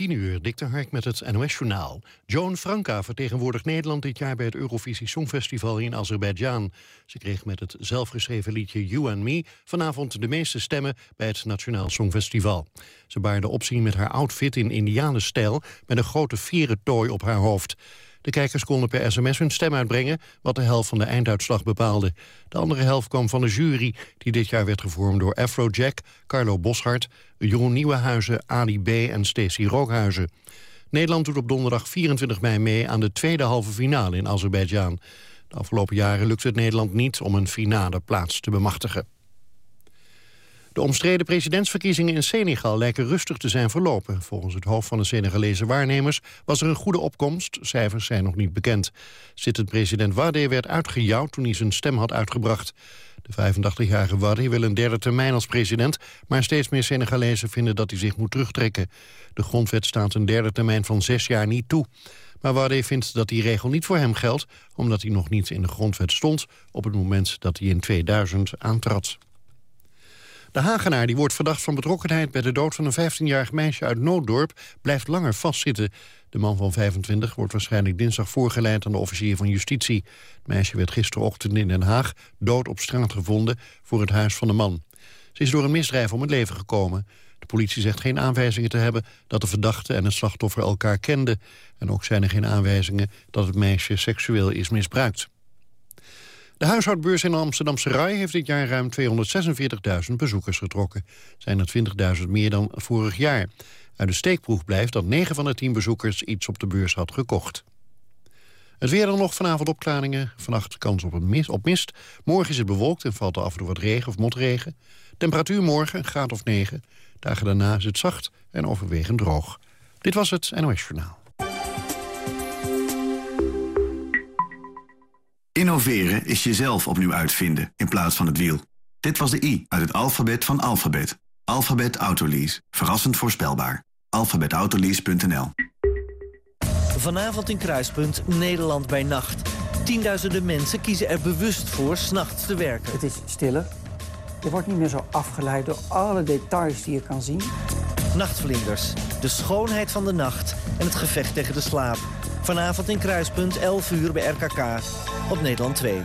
10 uur, Dikter Hark met het NOS-journaal. Joan Franka vertegenwoordigt Nederland dit jaar bij het Eurovisie Songfestival in Azerbeidzjan. Ze kreeg met het zelfgeschreven liedje You and Me vanavond de meeste stemmen bij het Nationaal Songfestival. Ze baarde opzien met haar outfit in indianenstijl met een grote vierentooi op haar hoofd. De kijkers konden per sms hun stem uitbrengen... wat de helft van de einduitslag bepaalde. De andere helft kwam van de jury... die dit jaar werd gevormd door Afrojack, Carlo Boshart... Jeroen Nieuwenhuizen, Ali B. en Stacey Rookhuizen. Nederland doet op donderdag 24 mei mee aan de tweede halve finale in Azerbeidzjan. De afgelopen jaren lukte het Nederland niet om een finale plaats te bemachtigen. De omstreden presidentsverkiezingen in Senegal lijken rustig te zijn verlopen. Volgens het hoofd van de Senegalese waarnemers was er een goede opkomst. Cijfers zijn nog niet bekend. Zittend president Wade werd uitgejouwd toen hij zijn stem had uitgebracht. De 85-jarige Wade wil een derde termijn als president... maar steeds meer Senegalezen vinden dat hij zich moet terugtrekken. De grondwet staat een derde termijn van zes jaar niet toe. Maar Wade vindt dat die regel niet voor hem geldt... omdat hij nog niet in de grondwet stond... op het moment dat hij in 2000 aantrad. De Hagenaar die wordt verdacht van betrokkenheid bij de dood van een 15-jarig meisje uit Nooddorp blijft langer vastzitten. De man van 25 wordt waarschijnlijk dinsdag voorgeleid aan de officier van justitie. Het meisje werd gisterochtend in Den Haag dood op straat gevonden voor het huis van de man. Ze is door een misdrijf om het leven gekomen. De politie zegt geen aanwijzingen te hebben dat de verdachte en het slachtoffer elkaar kenden. En ook zijn er geen aanwijzingen dat het meisje seksueel is misbruikt. De huishoudbeurs in Amsterdamse Rai heeft dit jaar ruim 246.000 bezoekers getrokken. Zijn er 20.000 meer dan vorig jaar. Uit de steekproef blijft dat 9 van de 10 bezoekers iets op de beurs had gekocht. Het weer dan nog vanavond opklaringen. Vannacht kans op, een mist, op mist. Morgen is het bewolkt en valt er af en toe wat regen of motregen. Temperatuur morgen een graad of 9. Dagen daarna is het zacht en overwegend droog. Dit was het NOS Journaal. Innoveren is jezelf opnieuw uitvinden in plaats van het wiel. Dit was de I uit het alfabet van alfabet. Alphabet Autolease. Verrassend voorspelbaar. alphabetautolease.nl Vanavond in Kruispunt Nederland bij nacht. Tienduizenden mensen kiezen er bewust voor s'nachts te werken. Het is stiller. Je wordt niet meer zo afgeleid door alle details die je kan zien. Nachtvlinders. De schoonheid van de nacht en het gevecht tegen de slaap. Vanavond in Kruispunt, 11 uur bij RKK. Op Nederland 2.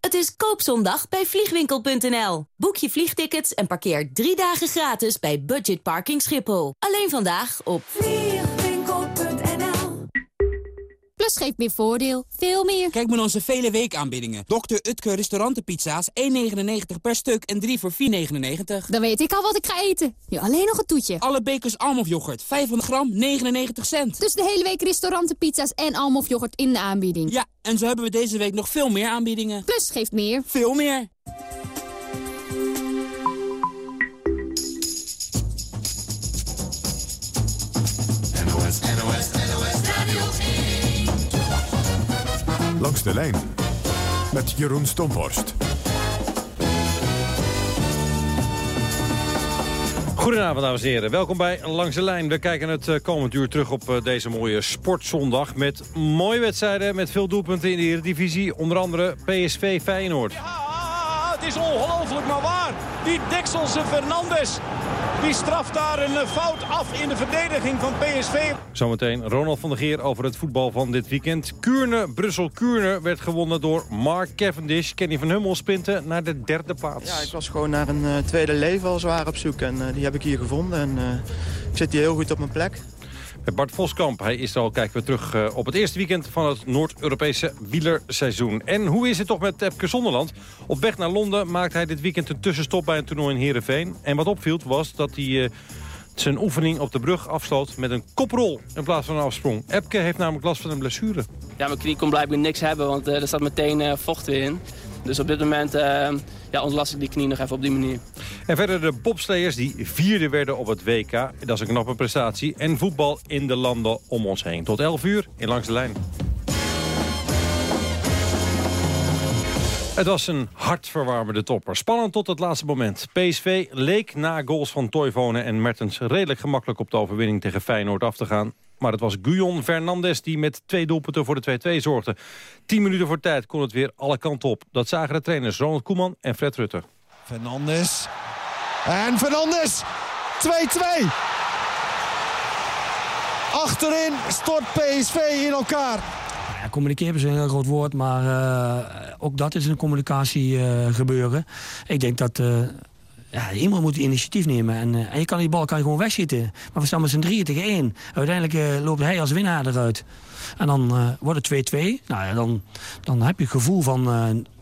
Het is koopzondag bij vliegwinkel.nl. Boek je vliegtickets en parkeer drie dagen gratis bij Budget Parking Schiphol. Alleen vandaag op vliegwinkel.nl. Plus geeft meer voordeel. Veel meer. Kijk maar onze vele weekaanbiedingen. Dr. Utke restaurantenpizza's 1,99 per stuk en 3 voor 4,99. Dan weet ik al wat ik ga eten. Nu alleen nog een toetje. Alle bekers Almof yoghurt. 500 gram, 99 cent. Dus de hele week restaurantenpizza's en Almof yoghurt in de aanbieding. Ja, en zo hebben we deze week nog veel meer aanbiedingen. Plus geeft meer. Veel meer. Langs de lijn met Jeroen Stomhorst. Goedenavond, dames en heren. Welkom bij Langs de Lijn. We kijken het eh, komend uur terug op eh, deze mooie sportzondag... met mooie wedstrijden, met veel doelpunten in de Eredivisie. Onder andere PSV Feyenoord. Ja, het is ongelooflijk, maar waar. Die Dekselse Fernandes, die straft daar een eh, fout af in de verdediging van PSV. Zometeen Ronald van der Geer over het voetbal van dit weekend. Kuurne, Brussel-Kuurne werd gewonnen door Mark Cavendish. Kenny van Hummel sprinten naar de derde plaats. Ja, ik was gewoon naar een uh, tweede leven al zwaar op zoek. En uh, die heb ik hier gevonden. En uh, ik zit hier heel goed op mijn plek. Bart Voskamp. Hij is al, kijken we terug uh, op het eerste weekend van het Noord-Europese wielerseizoen. En hoe is het toch met Epke Zonderland? Op weg naar Londen maakt hij dit weekend een tussenstop bij een toernooi in Heerenveen. En wat opviel was dat hij... Uh, zijn oefening op de brug afsloot met een koprol in plaats van een afsprong. Epke heeft namelijk last van een blessure. Ja, mijn knie kon blijkbaar niks hebben, want uh, er staat meteen vocht weer in. Dus op dit moment uh, ja, ontlast ik die knie nog even op die manier. En verder de bobsleiers die vierde werden op het WK. Dat is een knappe prestatie. En voetbal in de landen om ons heen. Tot 11 uur in Langs de Lijn. Het was een hartverwarmende topper. Spannend tot het laatste moment. PSV leek na goals van Toivonen en Mertens redelijk gemakkelijk op de overwinning tegen Feyenoord af te gaan. Maar het was Guyon Fernandes die met twee doelpunten voor de 2-2 zorgde. Tien minuten voor tijd kon het weer alle kanten op. Dat zagen de trainers Ronald Koeman en Fred Rutte. Fernandes. En Fernandes. 2-2. Achterin stort PSV in elkaar. Ja, communiceren is een heel groot woord, maar uh, ook dat is een communicatie uh, gebeuren. Ik denk dat uh, ja, iemand moet initiatief nemen. En, en, je kan die bal kan je gewoon wegschieten. Maar we staan met z'n drieën tegen één. Uiteindelijk loopt hij als winnaar eruit. En dan wordt het 2-2. Nou ja, dan, dan heb je het gevoel van...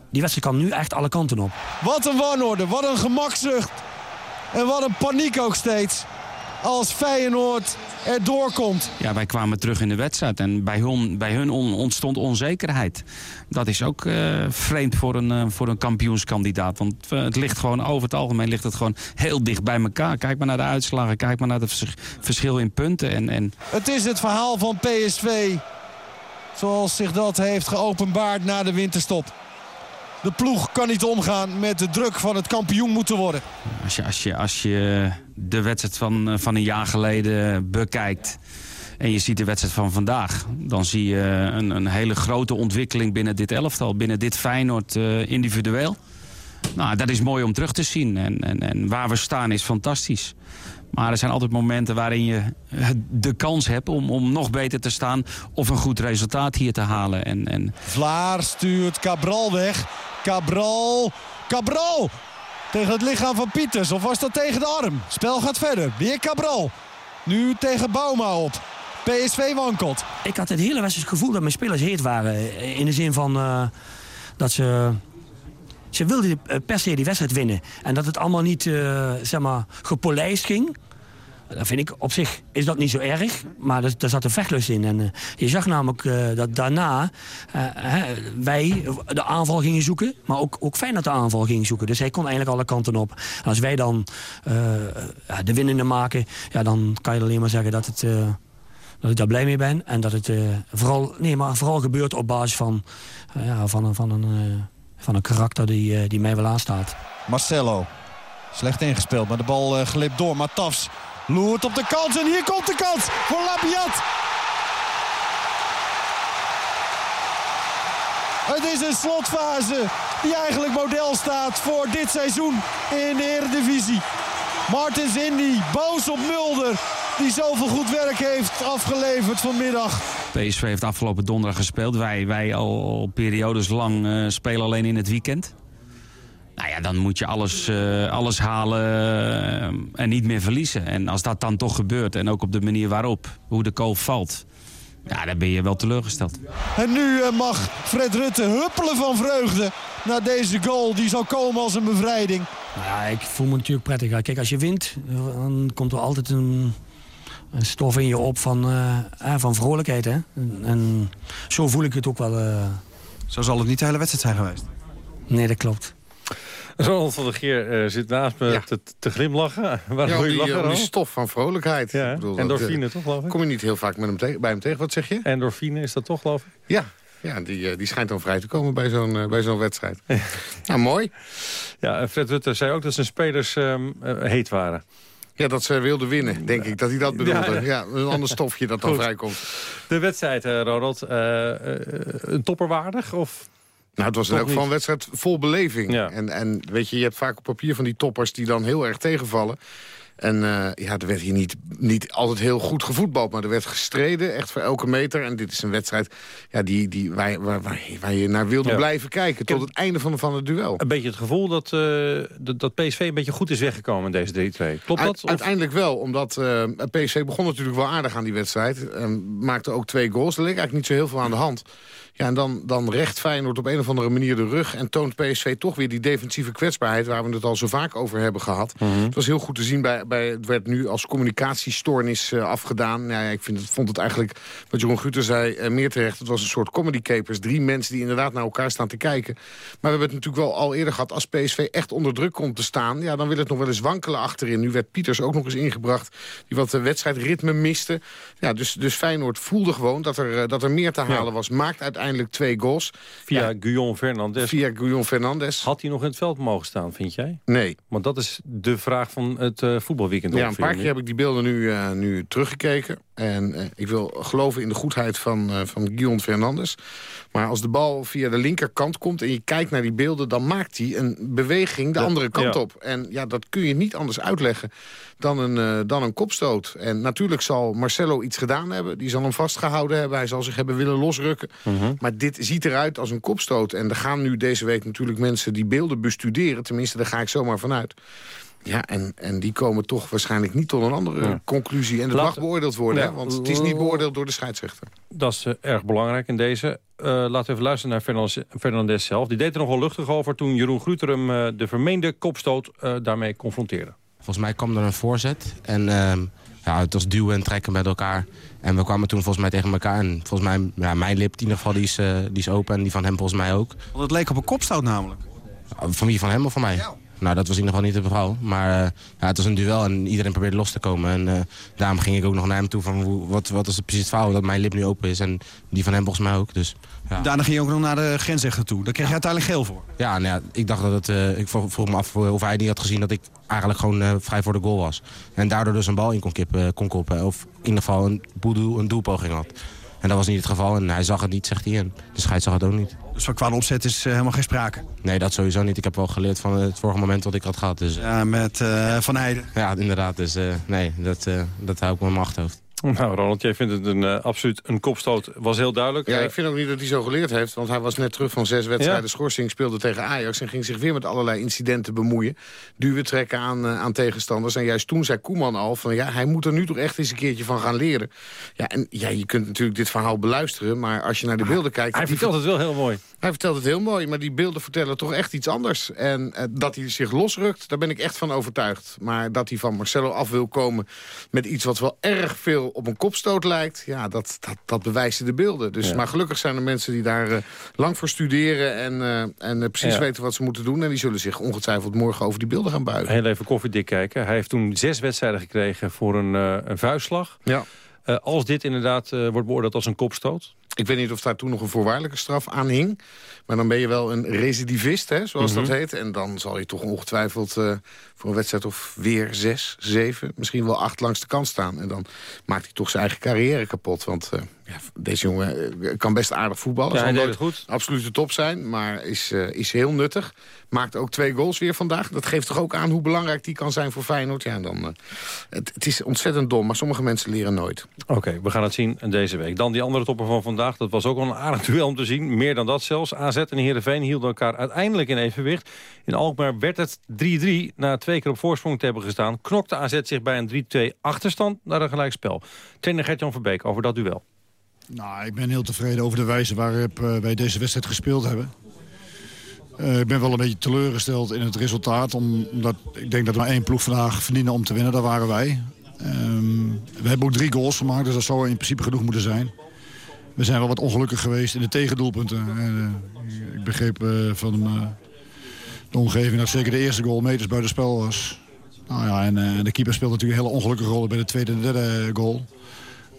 die wedstrijd kan nu echt alle kanten op. Wat een wanorde, wat een gemakzucht. En wat een paniek ook steeds als Feyenoord er doorkomt. Ja, wij kwamen terug in de wedstrijd en bij hun, bij hun ontstond onzekerheid. Dat is ook uh, vreemd voor een, uh, voor een kampioenskandidaat. Want uh, het ligt gewoon, over het algemeen ligt het gewoon heel dicht bij elkaar. Kijk maar naar de uitslagen, kijk maar naar het verschil in punten. En, en... Het is het verhaal van PSV. Zoals zich dat heeft geopenbaard na de winterstop. De ploeg kan niet omgaan met de druk van het kampioen moeten worden. Als je, als je, als je de wedstrijd van, eh, van een jaar geleden bekijkt... en je ziet de wedstrijd van vandaag... dan zie je een, een hele grote ontwikkeling binnen dit elftal. Binnen dit Feyenoord uh, individueel. Nou, dat is mooi om terug te zien. En, en, en waar we staan is fantastisch. Maar er zijn altijd momenten waarin je de kans hebt om, om nog beter te staan... of een goed resultaat hier te halen. En, en... Vlaar stuurt Cabral weg. Cabral. Cabral! Tegen het lichaam van Pieters. Of was dat tegen de arm? Spel gaat verder. Weer Cabral. Nu tegen Bauma op. PSV wankelt. Ik had het hele wedstrijd gevoel dat mijn spelers heet waren. In de zin van uh, dat ze... Ze wilden per se die wedstrijd winnen. En dat het allemaal niet uh, zeg maar, gepolijst ging. Dat vind ik op zich is dat niet zo erg, maar er, zat een vechtlust in. En uh, je zag namelijk uh, dat daarna uh, wij de aanval gingen zoeken, maar ook, ook dat de aanval ging zoeken. Dus hij kon eigenlijk alle kanten op. Als wij dan de winnende maken, ja, dan kan je alleen maar zeggen dat, het, dat ik daar blij mee ben. En dat het vooral, nee, maar vooral gebeurt op basis van, ja, van, een, van, een, van een karakter die, die mij wel aanstaat. Marcelo, slecht ingespeeld, maar de bal glipt door. Maar Tafs Loert op de kans en hier komt de kans voor Labiat. Het is een slotfase die eigenlijk model staat voor dit seizoen in de Eredivisie. Martins Indy, boos op Mulder, die zoveel goed werk heeft afgeleverd vanmiddag. PSV heeft afgelopen donderdag gespeeld. Wij, wij al, periodes lang uh, spelen alleen in het weekend. Nou ja, dan moet je alles, uh, alles halen uh, en niet meer verliezen. En als dat dan toch gebeurt en ook op de manier waarop, hoe de kool valt... Ja, dan ben je wel teleurgesteld. En nu uh, mag Fred Rutte huppelen van vreugde naar deze goal. Die zal komen als een bevrijding. Nou ja, ik voel me natuurlijk prettig. Kijk, als je wint, dan komt er altijd een, een stof in je op van, van vrolijkheid. Hè? En, en, zo voel ik het ook wel. Zo zal het niet de hele wedstrijd zijn geweest? Nee, dat klopt. Ronald van der Geer uh, zit naast me te, te, glimlachen. Waarom ja, je die, lachen, die stof van vrolijkheid. Ja, ik bedoel, endorfine dat, toch, geloof ik? Kom je niet heel vaak met hem bij hem tegen. Wat zeg je? Endorfine is dat toch, geloof ik? Ja, ja die, die schijnt dan vrij te komen bij zo'n bij zo'n wedstrijd. nou, mooi. Ja, Fred Rutte zei ook dat zijn spelers um, uh, heet waren. Ja, dat ze wilden winnen, denk ik. Dat hij dat bedoelde. Ja, ja. een ander stofje dat dan vrijkomt. De wedstrijd, Ronald. een topperwaardig? Of nou, het was in elk geval een wedstrijd vol beleving. Ja. En, en weet je, je hebt vaak op papier van die toppers die dan heel erg tegenvallen. En uh, ja, er werd hier niet, niet altijd heel goed gevoetbald. Maar er werd gestreden, echt voor elke meter. En dit is een wedstrijd ja, die, die, waar, waar, waar je naar wilde ja. blijven kijken. Tot het einde van, van het duel. Een beetje het gevoel dat, uh, dat, dat, PSV een beetje goed is weggekomen in deze 3-2. Klopt dat? U, uiteindelijk wel, omdat uh, PSV begon natuurlijk wel aardig aan die wedstrijd. maakte ook twee goals. Er leek eigenlijk niet zo heel veel aan de hand. Ja, en dan, dan recht Feyenoord op een of andere manier de rug... en toont PSV toch weer die defensieve kwetsbaarheid... waar we het al zo vaak over hebben gehad. Mm -hmm. Het was heel goed te zien, bij, bij, het werd nu als communicatiestoornis uh, afgedaan. Nou ja, ik vind vond het eigenlijk, wat Jeroen Guter zei, uh, meer terecht. Het was een soort comedy capers. Drie mensen die inderdaad naar elkaar staan te kijken. Maar we hebben het natuurlijk wel al eerder gehad... als PSV echt onder druk komt te staan... ja, dan wil het nog wel eens wankelen achterin. Nu werd Pieters ook nog eens ingebracht... die wat de wedstrijdritme miste. Ja, dus, dus Feyenoord voelde gewoon dat er, dat er meer te halen ja. was. Maakt uiteindelijk twee goals. Via ja, Guillaume Fernandes. Via Guillaume Fernandes. Had hij nog in het veld mogen staan, vind jij? Nee. Want dat is de vraag van het uh, voetbalweekend Ja, een paar keer heb ik die beelden nu, eh, nu teruggekeken. En eh, ik wil geloven in de goedheid van, van Guillaume Fernandes. Maar als de bal via de linkerkant komt en je kijkt naar die beelden... dan maakt hij een beweging de Ja, andere kant ja. op. En ja, dat kun je niet anders uitleggen dan een, eh, dan een kopstoot. En natuurlijk zal Marcelo iets gedaan hebben. Die zal hem vastgehouden hebben. Hij zal zich hebben willen losrukken. Mhm. Maar dit ziet eruit als een kopstoot. En er gaan nu deze week natuurlijk mensen die beelden bestuderen. Tenminste, daar ga ik zomaar vanuit. Ja, en, en die komen toch waarschijnlijk niet tot een andere Ja. conclusie. En het Laten- mag beoordeeld worden, Ja. hè? want het is niet beoordeeld door de scheidsrechter. Dat is eh, erg belangrijk in deze. Eh, laten we even luisteren naar Fernandes, Fernandes zelf. Die deed er nog wel luchtig over toen Jeroen Gruter hem eh, de vermeende kopstoot eh, daarmee confronteerde. Volgens mij kwam er een voorzet. En ehm, ja, het was duwen en trekken met elkaar. En we kwamen toen volgens mij tegen elkaar. En volgens mij, ja, mijn lip in ieder geval, die is, die is open. En die van hem volgens mij ook. Want het leek op een kopstoot namelijk. Van wie, van hem of van mij? Nou, dat was in ieder geval niet het geval. Maar eh, ja, het was een duel en iedereen probeerde los te komen. En eh, daarom ging ik ook nog naar hem toe van hoe, wat, wat is het precies het verhaal dat mijn lip nu open is. En die van hem volgens mij ook. Dus, ja. Daarna ging je ook nog naar de grensrechter toe. Daar kreeg je uiteindelijk geel voor. Ja, nou ja, ik dacht dat het. eh, ik vroeg, me af of hij niet had gezien dat ik eigenlijk gewoon vrij voor de goal was. En daardoor dus een bal in kon, kippen, kon koppen. Of in ieder geval een, boedoe, een doelpoging had. En dat was niet het geval. En hij zag het niet, zegt hij. En de scheids zag het ook niet. Dus van qua opzet is eh, helemaal geen sprake. Nee, dat sowieso niet. Ik heb wel geleerd van het vorige moment wat ik had gehad. Dus, Ja, met eh, Van Heijden. ja, inderdaad. Dus eh, nee, dat, dat hou ik me in mijn achterhoofd. Nou, Ronald, jij vindt het een, eh, absoluut een kopstoot. Was heel duidelijk. Ja, Eh, ik vind ook niet dat hij zo geleerd heeft. Want hij was net terug van zes wedstrijden Ja. schorsing. Speelde tegen Ajax en ging zich weer met allerlei incidenten bemoeien. Duwen trekken aan, eh, aan tegenstanders. En juist toen zei Koeman al van ja, hij moet er nu toch echt eens een keertje van gaan leren. Ja, en ja, je kunt natuurlijk dit verhaal beluisteren. Maar als je naar de beelden kijkt... hij vertelt het wel heel mooi. Hij vertelt het heel mooi, maar die beelden vertellen toch echt iets anders. En dat hij zich losrukt, daar ben ik echt van overtuigd. Maar dat hij van Marcelo af wil komen met iets wat wel erg veel op een kopstoot lijkt... ja, dat, dat, dat bewijzen de beelden. Dus, Ja. Maar gelukkig zijn er mensen die daar eh, lang voor studeren... en, eh, en eh, precies Ja. weten wat ze moeten doen. En die zullen zich ongetwijfeld morgen over die beelden gaan buigen. Heel even koffiedik kijken. Hij heeft toen zes wedstrijden gekregen voor een, een vuistslag. Ja. Als dit inderdaad wordt beoordeeld als een kopstoot... Ik weet niet of daar toen nog een voorwaardelijke straf aan hing. Maar dan ben je wel een recidivist, hè, zoals Mhm. dat heet. En dan zal je toch ongetwijfeld eh, voor een wedstrijd of weer zes, zeven... misschien wel acht langs de kant staan. En dan maakt hij toch zijn eigen carrière kapot. Want eh, ja, deze jongen eh, kan best aardig voetballen. Ja, Zal hij deed nooit het goed. absolute top zijn, maar is, is heel nuttig. Maakt ook twee goals weer vandaag. Dat geeft toch ook aan hoe belangrijk die kan zijn voor Feyenoord. Ja, dan, het, het is ontzettend dom, maar sommige mensen leren nooit. Oké, we gaan het zien deze week. Dan die andere topper van vandaag. Dat was ook wel een aardig duel om te zien. Meer dan dat zelfs. AZ en Heerenveen hielden elkaar uiteindelijk in evenwicht. In Alkmaar werd het 3-3. Na twee keer op voorsprong te hebben gestaan... knokte AZ zich bij een 3-2 achterstand naar een gelijkspel. Trainer Gert-Jan Verbeek over dat duel. Nou, ik ben heel tevreden over de wijze waarop eh, wij deze wedstrijd gespeeld hebben. Eh, ik ben wel een beetje teleurgesteld in het resultaat. om- Omdat ik denk dat maar één ploeg vandaag verdiende om te winnen. Dat waren wij. Ehm, we hebben ook drie goals gemaakt, dus dat zou in principe genoeg moeten zijn. We zijn wel wat ongelukkig geweest in de tegendoelpunten. Eh, ik begreep eh, van eh, de omgeving dat zeker de eerste goal meters buiten spel was. Nou ja, en de keeper speelt natuurlijk een hele ongelukkige rol bij de tweede en derde goal.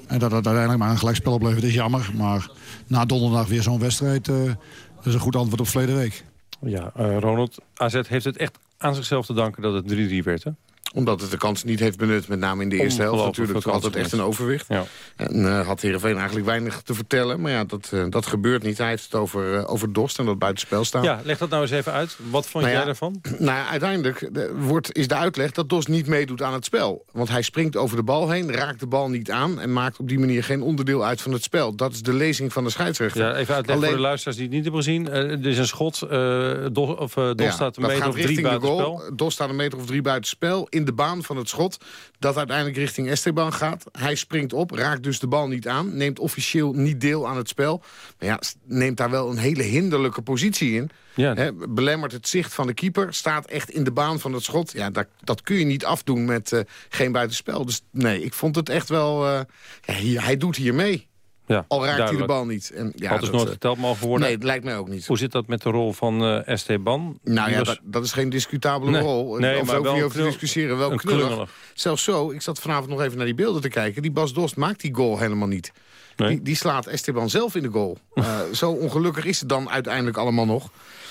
En dat het uiteindelijk maar een gelijkspel oplevert is jammer. Maar na donderdag weer zo'n wedstrijd, dat is een goed antwoord op verleden week. Ja, Ronald, AZ heeft het echt aan zichzelf te danken dat het 3-3 werd, hè? Omdat het de kans niet heeft benut, met name in de eerste helft. Natuurlijk altijd echt een overwicht. Ja. En eh, had Heerenveen eigenlijk weinig te vertellen. Maar ja, dat, eh, dat gebeurt niet. Hij heeft het over, eh, over Dorst en dat buitenspel staan. Ja, leg dat nou eens even uit. Wat vond Nou jij ja, daarvan? Nou ja, uiteindelijk eh, wordt, is de uitleg dat Dos niet meedoet aan het spel. Want hij springt over de bal heen, raakt de bal niet aan... en maakt op die manier geen onderdeel uit van het spel. Dat is de lezing van de scheidsrechter. Ja, even uitleggen Alleen- voor de luisteraars die het niet hebben gezien. Er is een schot. eh Dos, of, Ja, staat een meter of drie buitenspel. goal. Dos staat een meter of drie buitenspel in de baan van het schot. Dat uiteindelijk richting Esteban gaat. Hij springt op, raakt dus de bal niet aan. Neemt officieel niet deel aan het spel. Maar ja, neemt daar wel een hele hinderlijke positie in. Ja. Belemmert het zicht van de keeper. Staat echt in de baan van het schot. Ja, dat, dat kun je niet afdoen met eh, geen buitenspel. Dus nee, ik vond het echt wel... eh, ja, hij doet hier mee. Ja, Al raakt hij de bal niet. En, ja, Had dus dat, nooit eh, geteld mogen worden. Nee, het lijkt mij ook niet. Hoe zit dat met de rol van eh, Esteban? Nou Die ja, was- dat, dat is geen discutabele Nee, rol. nee, of maar ook wel niet over te discussiëren. Wel knullig. knullig. Zelfs zo, ik zat vanavond nog even naar die beelden te kijken. Die Bas Dost maakt die goal helemaal niet. Die, die slaat Esteban zelf in de goal. Eh, zo ongelukkig is het dan uiteindelijk allemaal nog.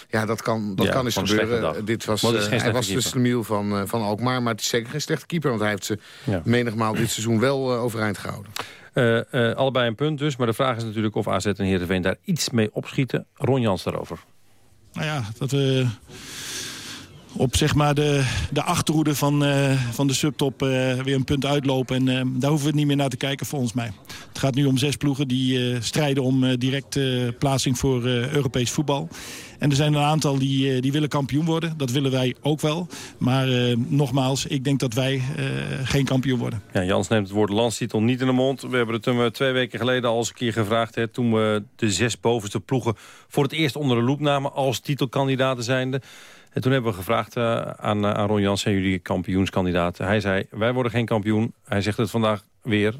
Ja, dat kan, dat Ja, kan eens gebeuren. Dit was, eh, hij was de keeper. slemiel van, eh, van Alkmaar, maar het is zeker geen slechte keeper. Want hij heeft ze Ja. menigmaal dit seizoen wel eh, overeind gehouden. Eh, eh, allebei een punt dus. Maar de vraag is natuurlijk of AZ en Heerenveen daar iets mee opschieten. Ron Jans daarover. Nou ja, dat we op zeg maar de, de achterhoede van, eh, van de subtop eh, weer een punt uitlopen. En eh, daar hoeven we niet meer naar te kijken volgens mij. Het gaat nu om zes ploegen die strijden om direct plaatsing voor Europees voetbal. En er zijn een aantal die, die willen kampioen worden. Dat willen wij ook wel. Maar nogmaals, ik denk dat wij geen kampioen worden. Ja, Jans neemt het woord landstitel niet in de mond. We hebben het hem twee weken geleden al eens een keer gevraagd. Hè, toen we de zes bovenste ploegen voor het eerst onder de loep namen... als titelkandidaten zijnde. En toen hebben we gevraagd eh, aan, eh, aan Ron Jans... zijn jullie kampioenskandidaten? Hij zei, wij worden geen kampioen. Hij zegt het vandaag weer.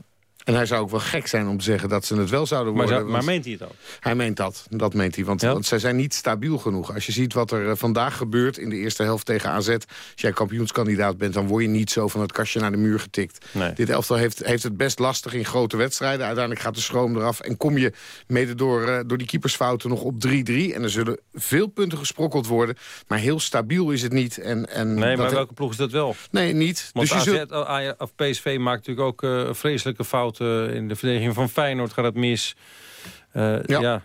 En hij zou ook wel gek zijn om te zeggen dat ze het wel zouden Maar, worden. zou- maar want- meent hij het ook? Hij meent dat, dat meent hij. Want, want zij zijn niet stabiel genoeg. Als je ziet wat er eh, vandaag gebeurt in de eerste helft tegen AZ... als jij kampioenskandidaat bent, dan word je niet zo van het kastje naar de muur getikt. Nee. Dit elftal heeft, heeft het best lastig in grote wedstrijden. Uiteindelijk gaat de schroom eraf. En kom je mede door, eh, door die keepersfouten nog op 3-3. En er zullen veel punten gesprokkeld worden. Maar heel stabiel is het niet. En, en Nee, maar welke ploeg is dat wel? Nee, niet. Want dus je AZ, zult... Aj- of PSV maakt natuurlijk ook eh, vreselijke fouten. In de verdediging van Feyenoord gaat het mis. Eh, Ja. ja.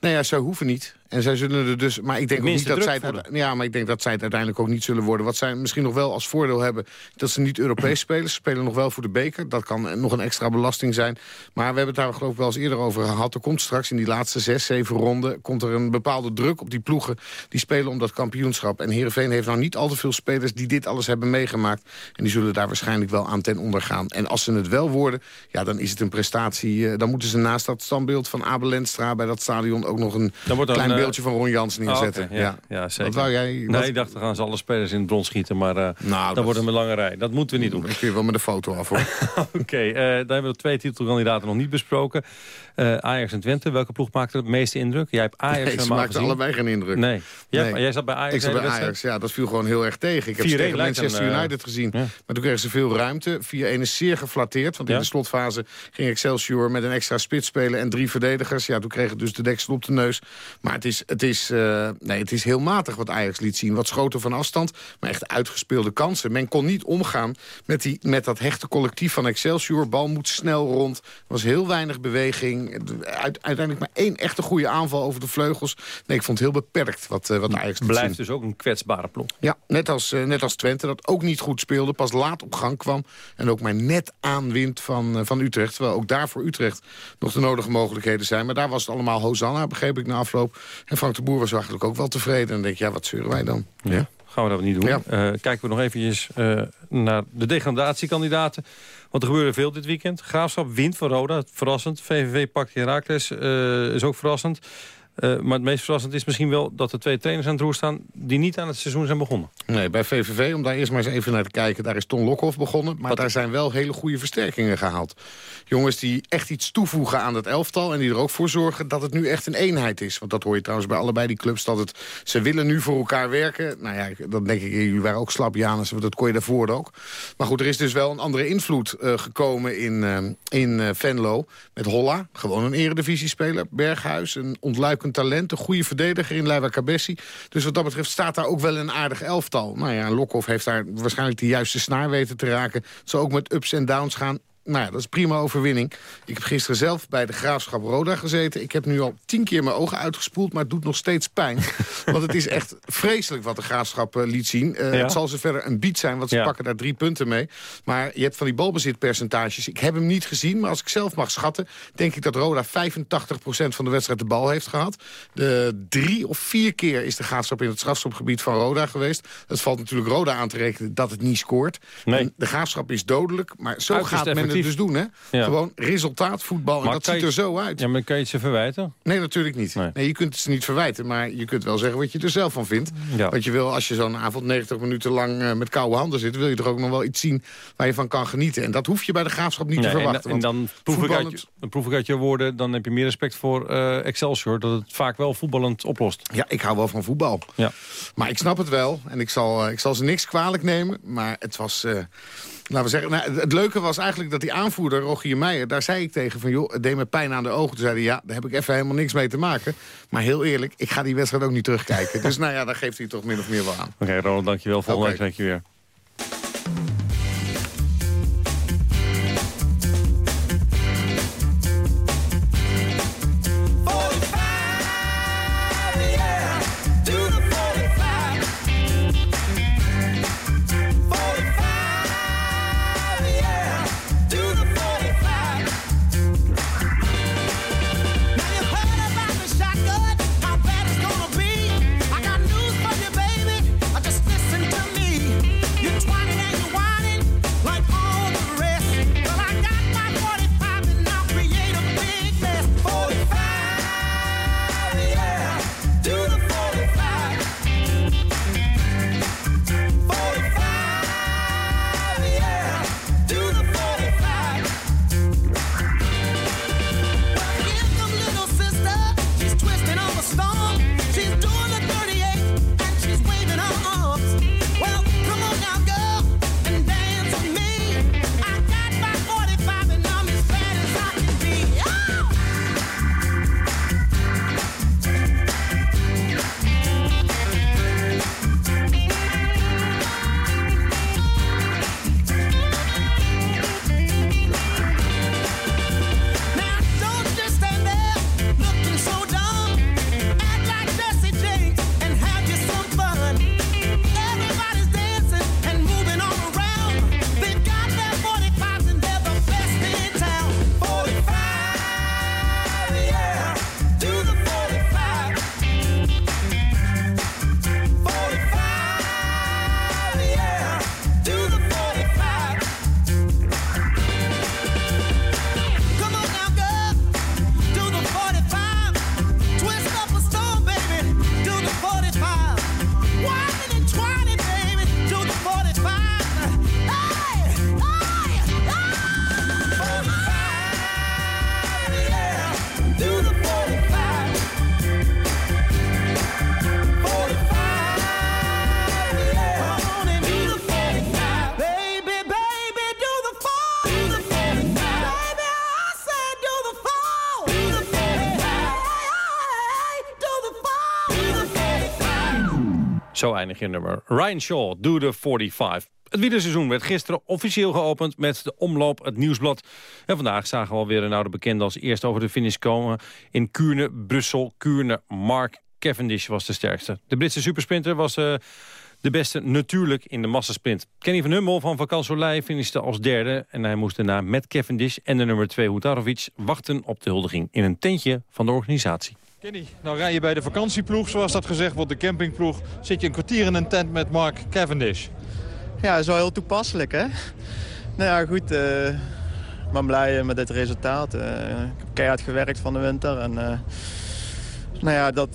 Nee, ja, zij hoeven niet. En zij zullen er dus... Maar ik denk ook niet dat zij, het, ja, maar ik denk dat zij het uiteindelijk ook niet zullen worden. Wat zij misschien nog wel als voordeel hebben... dat ze niet Europees spelen. Ze spelen nog wel voor de beker. Dat kan nog een extra belasting zijn. Maar we hebben het daar geloof ik wel eens eerder over gehad. Er komt straks in die laatste zes, zeven ronden... komt er een bepaalde druk op die ploegen... die spelen om dat kampioenschap. En Heerenveen heeft nou niet al te veel spelers... die dit alles hebben meegemaakt. En die zullen daar waarschijnlijk wel aan ten onder gaan. En als ze het wel worden, ja, dan is het een prestatie. eh, dan moeten ze naast dat standbeeld van Abel Lenstra... bij dat stadion ook nog een Dan wordt een, eh, beeldje van Ron Jans neerzetten. Oh, oké, ja, ja, zeker. Wat wou jij? Nee, ik dacht, dan gaan ze alle spelers in het brons schieten. Maar eh dan dat- wordt een lange rij. Dat moeten we niet doen. Dan kun je wel met een foto af, hoor. Oké, eh, dan hebben we de twee titelkandidaten nog niet besproken. Ajax en Twente, welke ploeg maakte het meeste indruk? Jij hebt Ajax Nee, ze maakten allebei geen indruk. Nee. Jij, Nee. jij zat bij Ajax Ik zat de bij Ajax, ja, dat viel gewoon heel erg tegen. Ik heb ze 4-1 tegen Manchester United gezien. Maar toen kregen ze veel ruimte. 4-1 is zeer geflatteerd. Want in de slotfase ging Excelsior met een extra spits spelen... en drie verdedigers. Ja, toen kregen ze dus de deksel op de neus. Maar het is, het is, eh, nee, het is heel matig wat Ajax liet zien. Wat schoten van afstand, maar echt uitgespeelde kansen. Men kon niet omgaan met, die, met dat hechte collectief van Excelsior. Bal moet snel rond. Er was heel weinig beweging. Uit, uiteindelijk maar één echte goede aanval over de vleugels. Nee, ik vond het heel beperkt wat, eh, wat Ajax liet Blijft zien. dus ook een kwetsbare ploeg. Ja, net als, eh, net als Twente, dat ook niet goed speelde. Pas laat op gang kwam. En ook maar net aanwint van, van Utrecht. Terwijl ook daar voor Utrecht nog de nodige mogelijkheden zijn. Maar daar was het allemaal Hosanna, begreep ik na afloop. En Frank de Boer was eigenlijk ook wel tevreden. En dan denk ik, ja, wat zeuren wij dan? Ja. Gaan we dat niet doen. Ja. Eh, kijken we nog eventjes eh, naar de degradatiekandidaten. Want er gebeurde veel dit weekend. Graafschap wint van Roda, verrassend. VVV pakt Heracles, eh is ook verrassend. Eh, maar het meest verrassend is misschien wel dat er twee trainers aan het roer staan... die niet aan het seizoen zijn begonnen. Nee, bij VVV, om daar eerst maar eens even naar te kijken... daar is Ton Lokhoff begonnen, maar Wat- daar zijn wel hele goede versterkingen gehaald. Jongens die echt iets toevoegen aan het elftal... en die er ook voor zorgen dat het nu echt een eenheid is. Want dat hoor je trouwens bij allebei die clubs, dat het... ze willen nu voor elkaar werken. Nou ja, dan denk ik, jullie waren ook slap, Janus, want dat kon je daarvoor ook. Maar goed, er is dus wel een andere invloed eh, gekomen in, eh, in Venlo... met Holla, gewoon een eredivisiespeler. Berghuis, een ontluikend talent, een goede verdediger in Leiva Cabessi. Dus wat dat betreft staat daar ook wel een aardig elftal. Nou ja, Lokhoff heeft daar waarschijnlijk de juiste snaar weten te raken. Het zal ook met ups en downs gaan. Nou ja, dat is prima overwinning. Ik heb gisteren zelf bij de Graafschap Roda gezeten. Ik heb nu al tien keer mijn ogen uitgespoeld, maar het doet nog steeds pijn. Want het is echt vreselijk wat de Graafschap eh, liet zien. Eh, Ja. Het zal ze verder een beat zijn, want ze Ja. pakken daar drie punten mee. Maar je hebt van die balbezitpercentages. Ik heb hem niet gezien, maar als ik zelf mag schatten... denk ik dat Roda 85% van de wedstrijd de bal heeft gehad. De drie of vier keer is de Graafschap in het strafschopgebied van Roda geweest. Het valt natuurlijk Roda aan te rekenen dat het niet scoort. Nee. En de Graafschap is dodelijk, maar zo gaat men dus doen. Hè? Ja. Gewoon resultaatvoetbal, en dat ziet je- er zo uit. Ja, maar kan je het ze verwijten? Nee, natuurlijk niet. Nee. Nee. je kunt het ze niet verwijten, maar je kunt wel zeggen wat je er zelf van vindt. Ja. Want je wil, als je zo'n avond 90 minuten lang eh, met koude handen zit... wil je toch ook nog wel iets zien waar je van kan genieten. En dat hoef je bij de Graafschap niet Nee, te en, verwachten. en want dan proef, ik uit, je- dan proef ik uit je woorden... dan heb je meer respect voor eh, Excelsior... dat het vaak wel voetballend oplost. Ja, ik hou wel van voetbal. Ja. Maar ik snap het wel. En ik zal, eh, ik zal ze niks kwalijk nemen. Maar het was... Laten we zeggen, nou, het leuke was eigenlijk dat die aanvoerder, Rogier Meijer... daar zei ik tegen van, joh, het deed me pijn aan de ogen. Toen zei hij, ja, daar heb ik even helemaal niks mee te maken. Maar heel eerlijk, ik ga die wedstrijd ook niet terugkijken. dus nou ja, daar geeft hij toch min of meer wel aan. Oké, Ronald, dankjewel. Volgende week spreek je weer. Nummer. Ryan Shaw, Do the 45. Het wielerseizoen werd gisteren officieel geopend met de omloop het nieuwsblad. En vandaag zagen we alweer een oude bekende als eerst over de finish komen. In Kuurne, Brussel, Kuurne, Mark Cavendish was de sterkste. De Britse supersprinter was uh, de beste natuurlijk in de massasprint. Kenny van Hummel van Vakansolei finishte als derde. En hij moest daarna met Cavendish en de nummer 2 Hutarovic wachten op de huldiging in een tentje van de organisatie. Kenny, nou rij je bij de vakantieploeg, zoals dat gezegd wordt, de campingploeg. Zit je een kwartier in een tent met Mark Cavendish. Ja, dat is wel heel toepasselijk, hè? Nou ja, goed. Uh, ik ben blij met dit resultaat. Uh, ik heb keihard gewerkt van de winter. En, nou ja, dat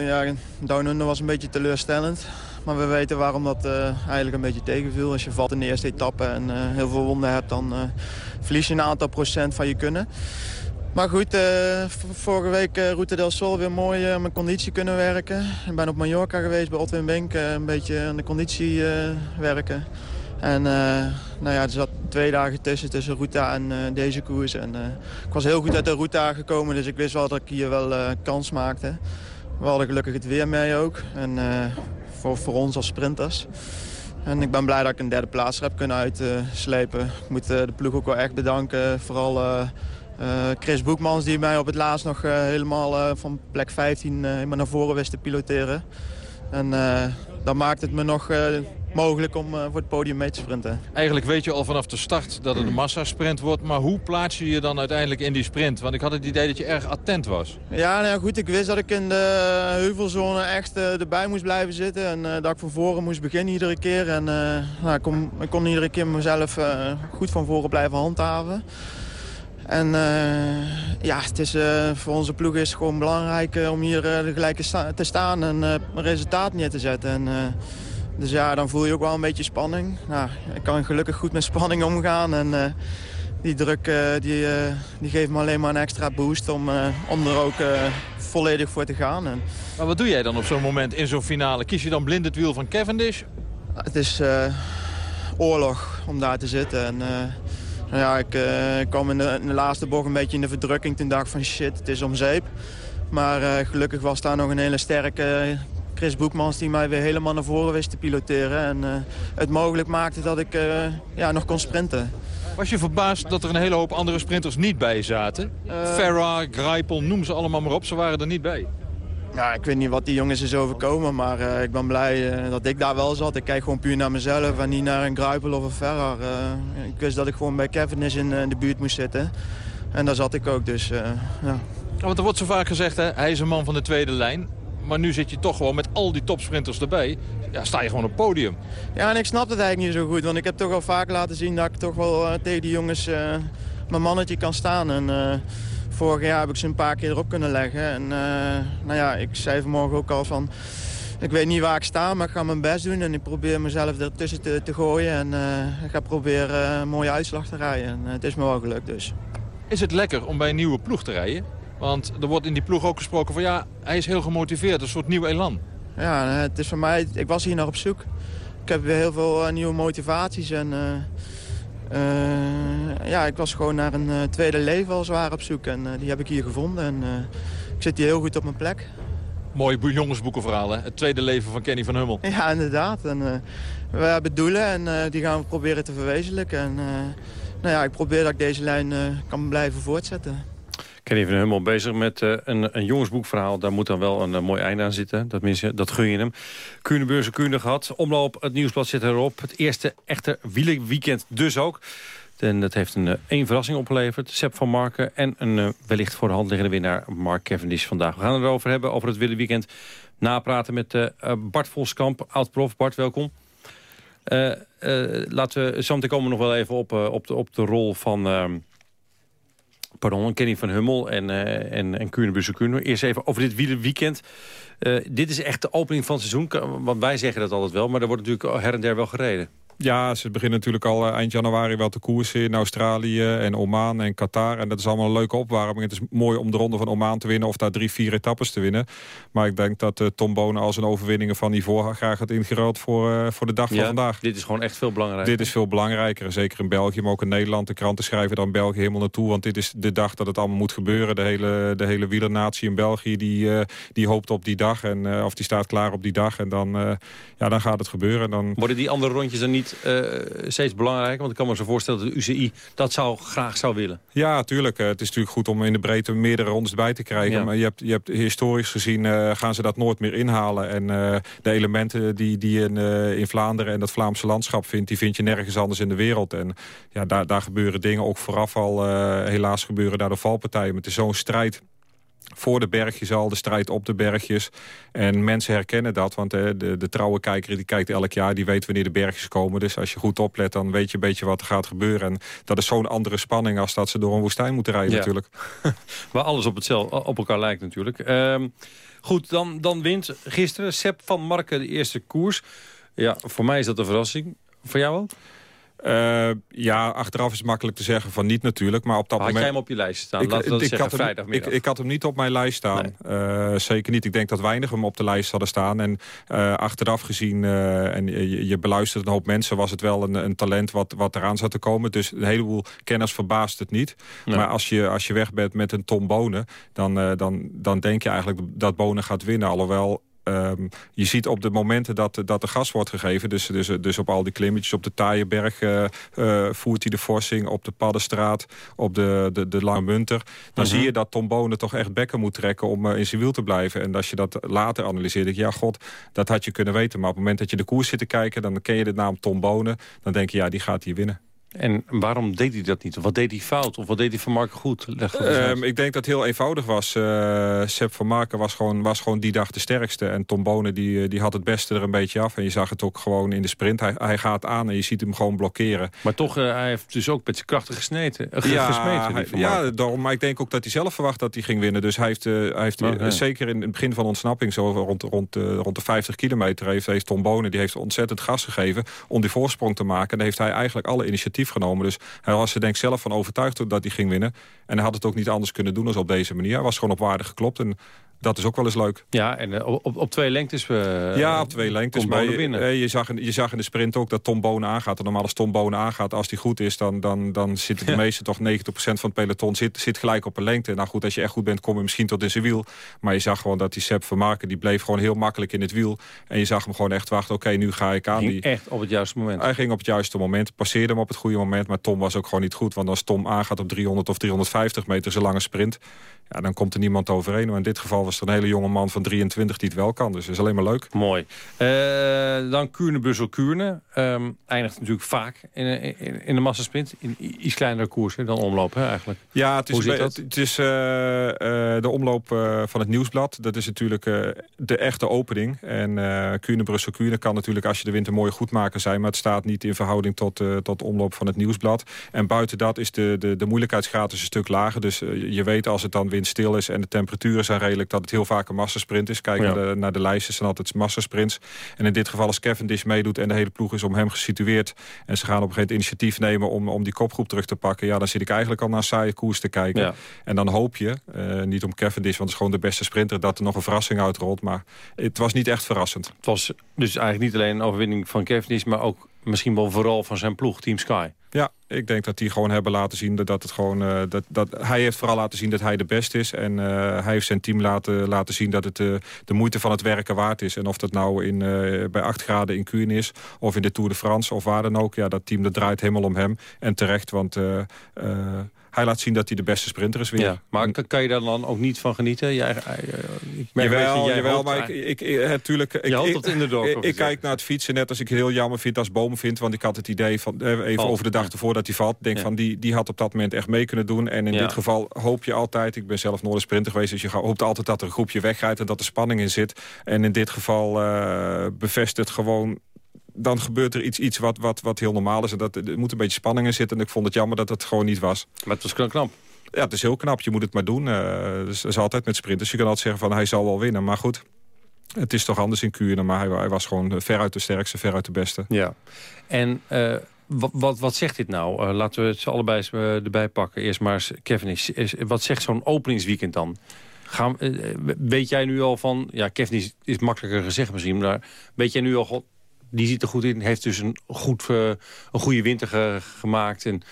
ja, Down was een beetje teleurstellend. Maar we weten waarom dat eigenlijk een beetje tegenviel. Als je valt in de eerste etappe en heel veel wonden hebt... dan verlies je een aantal procent van je kunnen. Maar goed, uh, vorige week uh, Route del Sol weer mooi uh, mijn conditie kunnen werken. Ik ben op Mallorca geweest bij Otwin Benk, een beetje aan de conditie werken. En nou ja, er zat twee dagen tussen, tussen Ruta en deze koers. En, ik was heel goed uit de Ruta gekomen, dus ik wist wel dat ik hier wel kans maakte. We hadden gelukkig het weer mee ook. En voor, voor ons als sprinters. En ik ben blij dat ik een derde plaats heb kunnen uitslepen. ik moet de ploeg ook wel echt bedanken. Vooral uh, Chris Boekmans die mij op het laatst nog uh, helemaal uh, van plek 15 helemaal naar voren wist te piloteren. En dat maakt het me nog mogelijk om voor het podium mee te sprinten. Eigenlijk weet je al vanaf de start dat het een massasprint wordt. Maar hoe plaats je je dan uiteindelijk in die sprint? Want ik had het idee dat je erg attent was. Ja, nou ja, goed. Ik wist dat ik in de heuvelzone echt erbij moest blijven zitten. En dat ik van voren moest beginnen iedere keer. En nou, ik, kon, ik kon iedere keer mezelf goed van voren blijven handhaven. En uh, ja, het is, uh, voor onze ploeg is het gewoon belangrijk uh, om hier gelijk te staan en een resultaat neer te zetten. En, dus ja, dan voel je ook wel een beetje spanning. Nou, ik kan gelukkig goed met spanning omgaan en die druk die, die geeft me alleen maar een extra boost om, om er ook volledig voor te gaan. En... Maar wat doe jij dan op zo'n moment in zo'n finale? Kies je dan blind het wiel van Cavendish? Het is oorlog om daar te zitten. En, nou ja, ik, ik kwam in de, in de, laatste bocht een beetje in de verdrukking. Toen dacht ik van shit, het is om zeep. Maar gelukkig was daar nog een hele sterke Chris Boekmans die mij weer helemaal naar voren wist te piloteren. En uh, het mogelijk maakte dat ik uh, ja, nog kon sprinten. Was je verbaasd dat er een hele hoop andere sprinters niet bij zaten? Uh, Ferra, Greipel, noem ze allemaal maar op. Ze waren er niet bij. Ja, ik weet niet wat die jongens is overkomen, maar uh, ik ben blij uh, dat ik daar wel zat. Ik kijk gewoon puur naar mezelf en niet naar een Gruipel of een Ferrar. Uh, ik wist dat ik gewoon bij Kevin is in, in, de buurt moest zitten. En daar zat ik ook, dus ja. Want er wordt zo vaak gezegd, hè, hij is een man van de tweede lijn. Maar nu zit je toch gewoon met al die topsprinters erbij. Ja, sta je gewoon op het podium. Ja, en ik snap het eigenlijk niet zo goed. Want ik heb toch al vaak laten zien dat ik toch wel tegen die jongens mijn mannetje kan staan. En vorig jaar heb ik ze een paar keer erop kunnen leggen. En nou ja, ik zei vanmorgen ook al van... Ik weet niet waar ik sta, maar ik ga mijn best doen. En ik probeer mezelf ertussen te, te gooien. En ik ga proberen een mooie uitslag te rijden. En het is me wel gelukt dus. Is het lekker om bij een nieuwe ploeg te rijden? Want er wordt in die ploeg ook gesproken van ja, hij is heel gemotiveerd. Een soort nieuw elan. Ja, het is voor mij, ik was hier nog op zoek. Ik heb weer heel veel nieuwe motivaties. En uh, uh, ja, ik was gewoon naar een tweede leven al zwaar op zoek. En die heb ik hier gevonden. En ik zit hier heel goed op mijn plek. Mooi jongensboekenverhaal, hè? Het tweede leven van Kenny van Hummel. Ja, inderdaad. En, we hebben doelen en die gaan we proberen te verwezenlijken. En nou ja, ik probeer dat ik deze lijn kan blijven voortzetten. Kenny van Hummel bezig met uh, een, een jongensboekverhaal. Daar moet dan wel een, uh, mooi einde aan zitten. Dat, minste, dat gun je hem. Kuurne Kuurne gehad. Omloop, het nieuwsblad zit erop. Het eerste echte wielerweekend dus ook. En dat heeft een één verrassing opgeleverd. Sepp van Marken en een wellicht voor de hand liggende winnaar Mark Cavendish vandaag. We gaan het erover hebben, over het wielerweekend. Napraten met Bart Volskamp, oud-prof. Bart, welkom. laten we, zo komen nog wel even op, op, de, op de rol van ehm, pardon, Kenny van Hummel en, uh, en, en Kuurne Eerst even over dit wielerweekend. Uh, dit is echt de opening van het seizoen, want wij zeggen dat altijd wel... maar er wordt natuurlijk her en der wel gereden. Ja, ze beginnen natuurlijk al eh, eind januari wel te koersen in Australië en Oman en Qatar. En dat is allemaal een leuke opwarming. Het is mooi om de ronde van Oman te winnen of daar drie, vier etappes te winnen. Maar ik denk dat uh, Tom Bonen als een overwinningen van niveau graag had ingeruild voor, uh, voor de dag van vandaag. Dit is gewoon echt veel belangrijker. Dit is veel belangrijker. Zeker in België, maar ook in Nederland. De kranten schrijven dan België helemaal naartoe. Want dit is de dag dat het allemaal moet gebeuren. De hele, de hele wielernatie in België die, uh, die hoopt op die dag. En, of die staat klaar op die dag. En dan, ja, dan gaat het gebeuren. Dan... Worden die andere rondjes dan niet steeds belangrijker? Want ik kan me zo voorstellen dat de UCI dat zou, graag zou willen. Ja, tuurlijk. het is natuurlijk goed om in de breedte meerdere rondes bij te krijgen. Maar je hebt, je hebt historisch gezien uh, gaan ze dat nooit meer inhalen. En uh, de elementen die, die je in, in Vlaanderen en dat Vlaamse landschap vindt... die vind je nergens anders in de wereld. En ja, daar, daar gebeuren dingen ook vooraf al. helaas gebeuren daar de valpartijen. Maar het is zo'n strijd voor de bergjes al, de strijd op de bergjes. En mensen herkennen dat, want de, de, de, trouwe kijker die kijkt elk jaar... die weet wanneer de bergjes komen. Dus als je goed oplet, dan weet je een beetje wat er gaat gebeuren. En dat is zo'n andere spanning als dat ze door een woestijn moeten rijden ja. natuurlijk. Waar alles op, hetzelfde, op elkaar lijkt natuurlijk. Um, goed, dan, dan wint gisteren Sepp van Marken de eerste koers. Ja, voor mij is dat een verrassing. Voor jou ook? Uh, ja, achteraf is het makkelijk te zeggen van niet natuurlijk. Maar op dat had moment... jij hem op je lijst staan? Ik, ik, dat ik, zeggen, had hem, ik, ik, had hem niet op mijn lijst staan. Nee. Uh, zeker niet. Ik denk dat weinig hem op de lijst hadden staan. En uh, achteraf gezien, en je, je, beluistert een hoop mensen... was het wel een, een, talent wat, wat eraan zat te komen. Dus een heleboel kenners verbaast het niet. Nee. Maar als je, als je weg bent met een Tom Bonen... Dan, dan, dan denk je eigenlijk dat Bonen gaat winnen. Alhoewel Um, je ziet op de momenten dat, dat er gas wordt gegeven... dus, dus, dus op al die klimmetjes, op de Taaienberg uh, uh, voert hij de forsing... op de Paddenstraat, op de, de, de Lange Munter... dan -huh. zie je dat Tom Bonen toch echt bekken moet trekken... om uh, in zijn wiel te blijven. En als je dat later analyseert, denk ja, god, dat had je kunnen weten. Maar op het moment dat je de koers zit te kijken... dan ken je de naam Tom Bonen. Dan denk je, ja, die gaat hier winnen. En waarom deed hij dat niet? Wat deed hij fout? Of wat deed hij van Marken goed? Um, ik denk dat het heel eenvoudig was. Uh, Sepp van Marken was gewoon, was gewoon die dag de sterkste. En Tom Bonen die, die had het beste er een beetje af. En je zag het ook gewoon in de sprint. Hij, hij gaat aan en je ziet hem gewoon blokkeren. Maar toch, uh, hij heeft dus ook met zijn krachten gesneden, uh, ja, gesmeten. Hij, ja, daarom, maar ik denk ook dat hij zelf verwacht dat hij ging winnen. Dus hij heeft, hij heeft oh, ja. zeker in het begin van ontsnapping... zo rond, rond, rond de 50 kilometer heeft, heeft Tom Bonen... die heeft ontzettend gas gegeven om die voorsprong te maken. En daar heeft hij eigenlijk alle initiatief initiatief genomen. Dus hij was er denk ik zelf van overtuigd dat hij ging winnen. En hij had het ook niet anders kunnen doen dan op deze manier. Hij was gewoon op waarde geklopt en dat is ook wel eens leuk. Ja, en uh, op, op twee lengtes... Uh, ja, op twee lengtes. Maar je, uh, je, zag in, je zag in de sprint ook dat Tom Bonen aangaat. En normaal als Tom Bonen aangaat, als die goed is... dan, dan, dan zitten de ja. meeste, toch 90% van het peloton zit, zit gelijk op een lengte. Nou goed, als je echt goed bent, kom je misschien tot in zijn wiel. Maar je zag gewoon dat die Sepp Vermarken... die bleef gewoon heel makkelijk in het wiel. En je zag hem gewoon echt wachten. Oké, okay, nu ga ik aan. Hij ging die... echt op het juiste moment. Hij ging op het juiste moment. Passeerde hem op het goede moment. Maar Tom was ook gewoon niet goed. Want als Tom aangaat op 300 of 350 meter... zo'n lange sprint... Ja, dan komt er niemand overheen. Maar in dit geval was er een hele jonge man van 23 die het wel kan. Dus dat is alleen maar leuk. Mooi. Uh, dan Kuurne, Brussel, Kuurne. Um, eindigt natuurlijk vaak in, in, in de massasprint. In iets kleinere koersen dan omloop hè, eigenlijk. Ja, het is, het, het is uh, uh, de omloop van het Nieuwsblad. Dat is natuurlijk de echte opening. En Kuurne, Brussel, Kuurne kan natuurlijk als je de winter mooi goed maken zijn. Maar het staat niet in verhouding tot, tot de omloop van het Nieuwsblad. En buiten dat is de, de, de moeilijkheidsgraad is een stuk lager. Dus je weet als het dan windstil is en de temperaturen zijn redelijk... dat het heel vaak een massasprint is. Kijk ja. naar, de, naar de lijsten, zijn altijd massasprints. En in dit geval als Cavendish meedoet en de hele ploeg is om hem gesitueerd... en ze gaan op een gegeven moment initiatief nemen om, om die kopgroep terug te pakken... ja, dan zit ik eigenlijk al naar een saaie koers te kijken. Ja. En dan hoop je, uh, niet om Cavendish, want het is gewoon de beste sprinter... dat er nog een verrassing uitrolt, maar het was niet echt verrassend. Het was dus eigenlijk niet alleen een overwinning van Cavendish... maar ook misschien wel vooral van zijn ploeg, Team Sky. Ja, ik denk dat die gewoon hebben laten zien dat het gewoon... Uh, dat, dat, hij heeft vooral laten zien dat hij de best is. En uh, hij heeft zijn team laten, laten zien dat het uh, de moeite van het werken waard is. En of dat nou in, bij 8 graden in Kuurne is... of in de Tour de France of waar dan ook. Ja, dat team dat draait helemaal om hem. En terecht, want hij laat zien dat hij de beste sprinter is weer. Ja, maar kan je daar dan ook niet van genieten? Jij, uh, ik jawel, jij jawel maar ik, ik, natuurlijk... Ik, hoopt dat in de dorp. Ik, kijk naar het fietsen net als ik het heel jammer vind als Bomen vindt. Want ik had het idee van even valt. over de dag ja. ervoor dat hij valt. denk ja. van die, die had op dat moment echt mee kunnen doen. En in ja. dit geval hoop je altijd... Ik ben zelf nooit een sprinter geweest. Dus je hoopt altijd dat er een groepje wegrijdt en dat er spanning in zit. En in dit geval uh, bevestigt gewoon dan gebeurt er iets, iets wat, wat, wat heel normaal is. En dat, er moet een beetje spanning in zitten. En ik vond het jammer dat het gewoon niet was. Maar het was knap. Ja, het is heel knap. Je moet het maar doen. Uh, dus dat is altijd met sprinters. Je kan altijd zeggen van hij zal wel winnen. Maar goed, het is toch anders in Kuurne. Maar hij, hij was gewoon veruit de sterkste, veruit de beste. Ja. En... Uh... Wat, wat, wat, zegt dit nou? Uh, laten we het allebei eens, uh, erbij pakken. Eerst maar eens, Kevin, is, is, wat zegt zo'n openingsweekend dan? Gaan, uh, weet jij nu al van... Ja, Kevin is, is makkelijker gezegd misschien... maar weet jij nu al die ziet er goed in. Heeft dus een, goed, uh, een goede winter ge gemaakt. En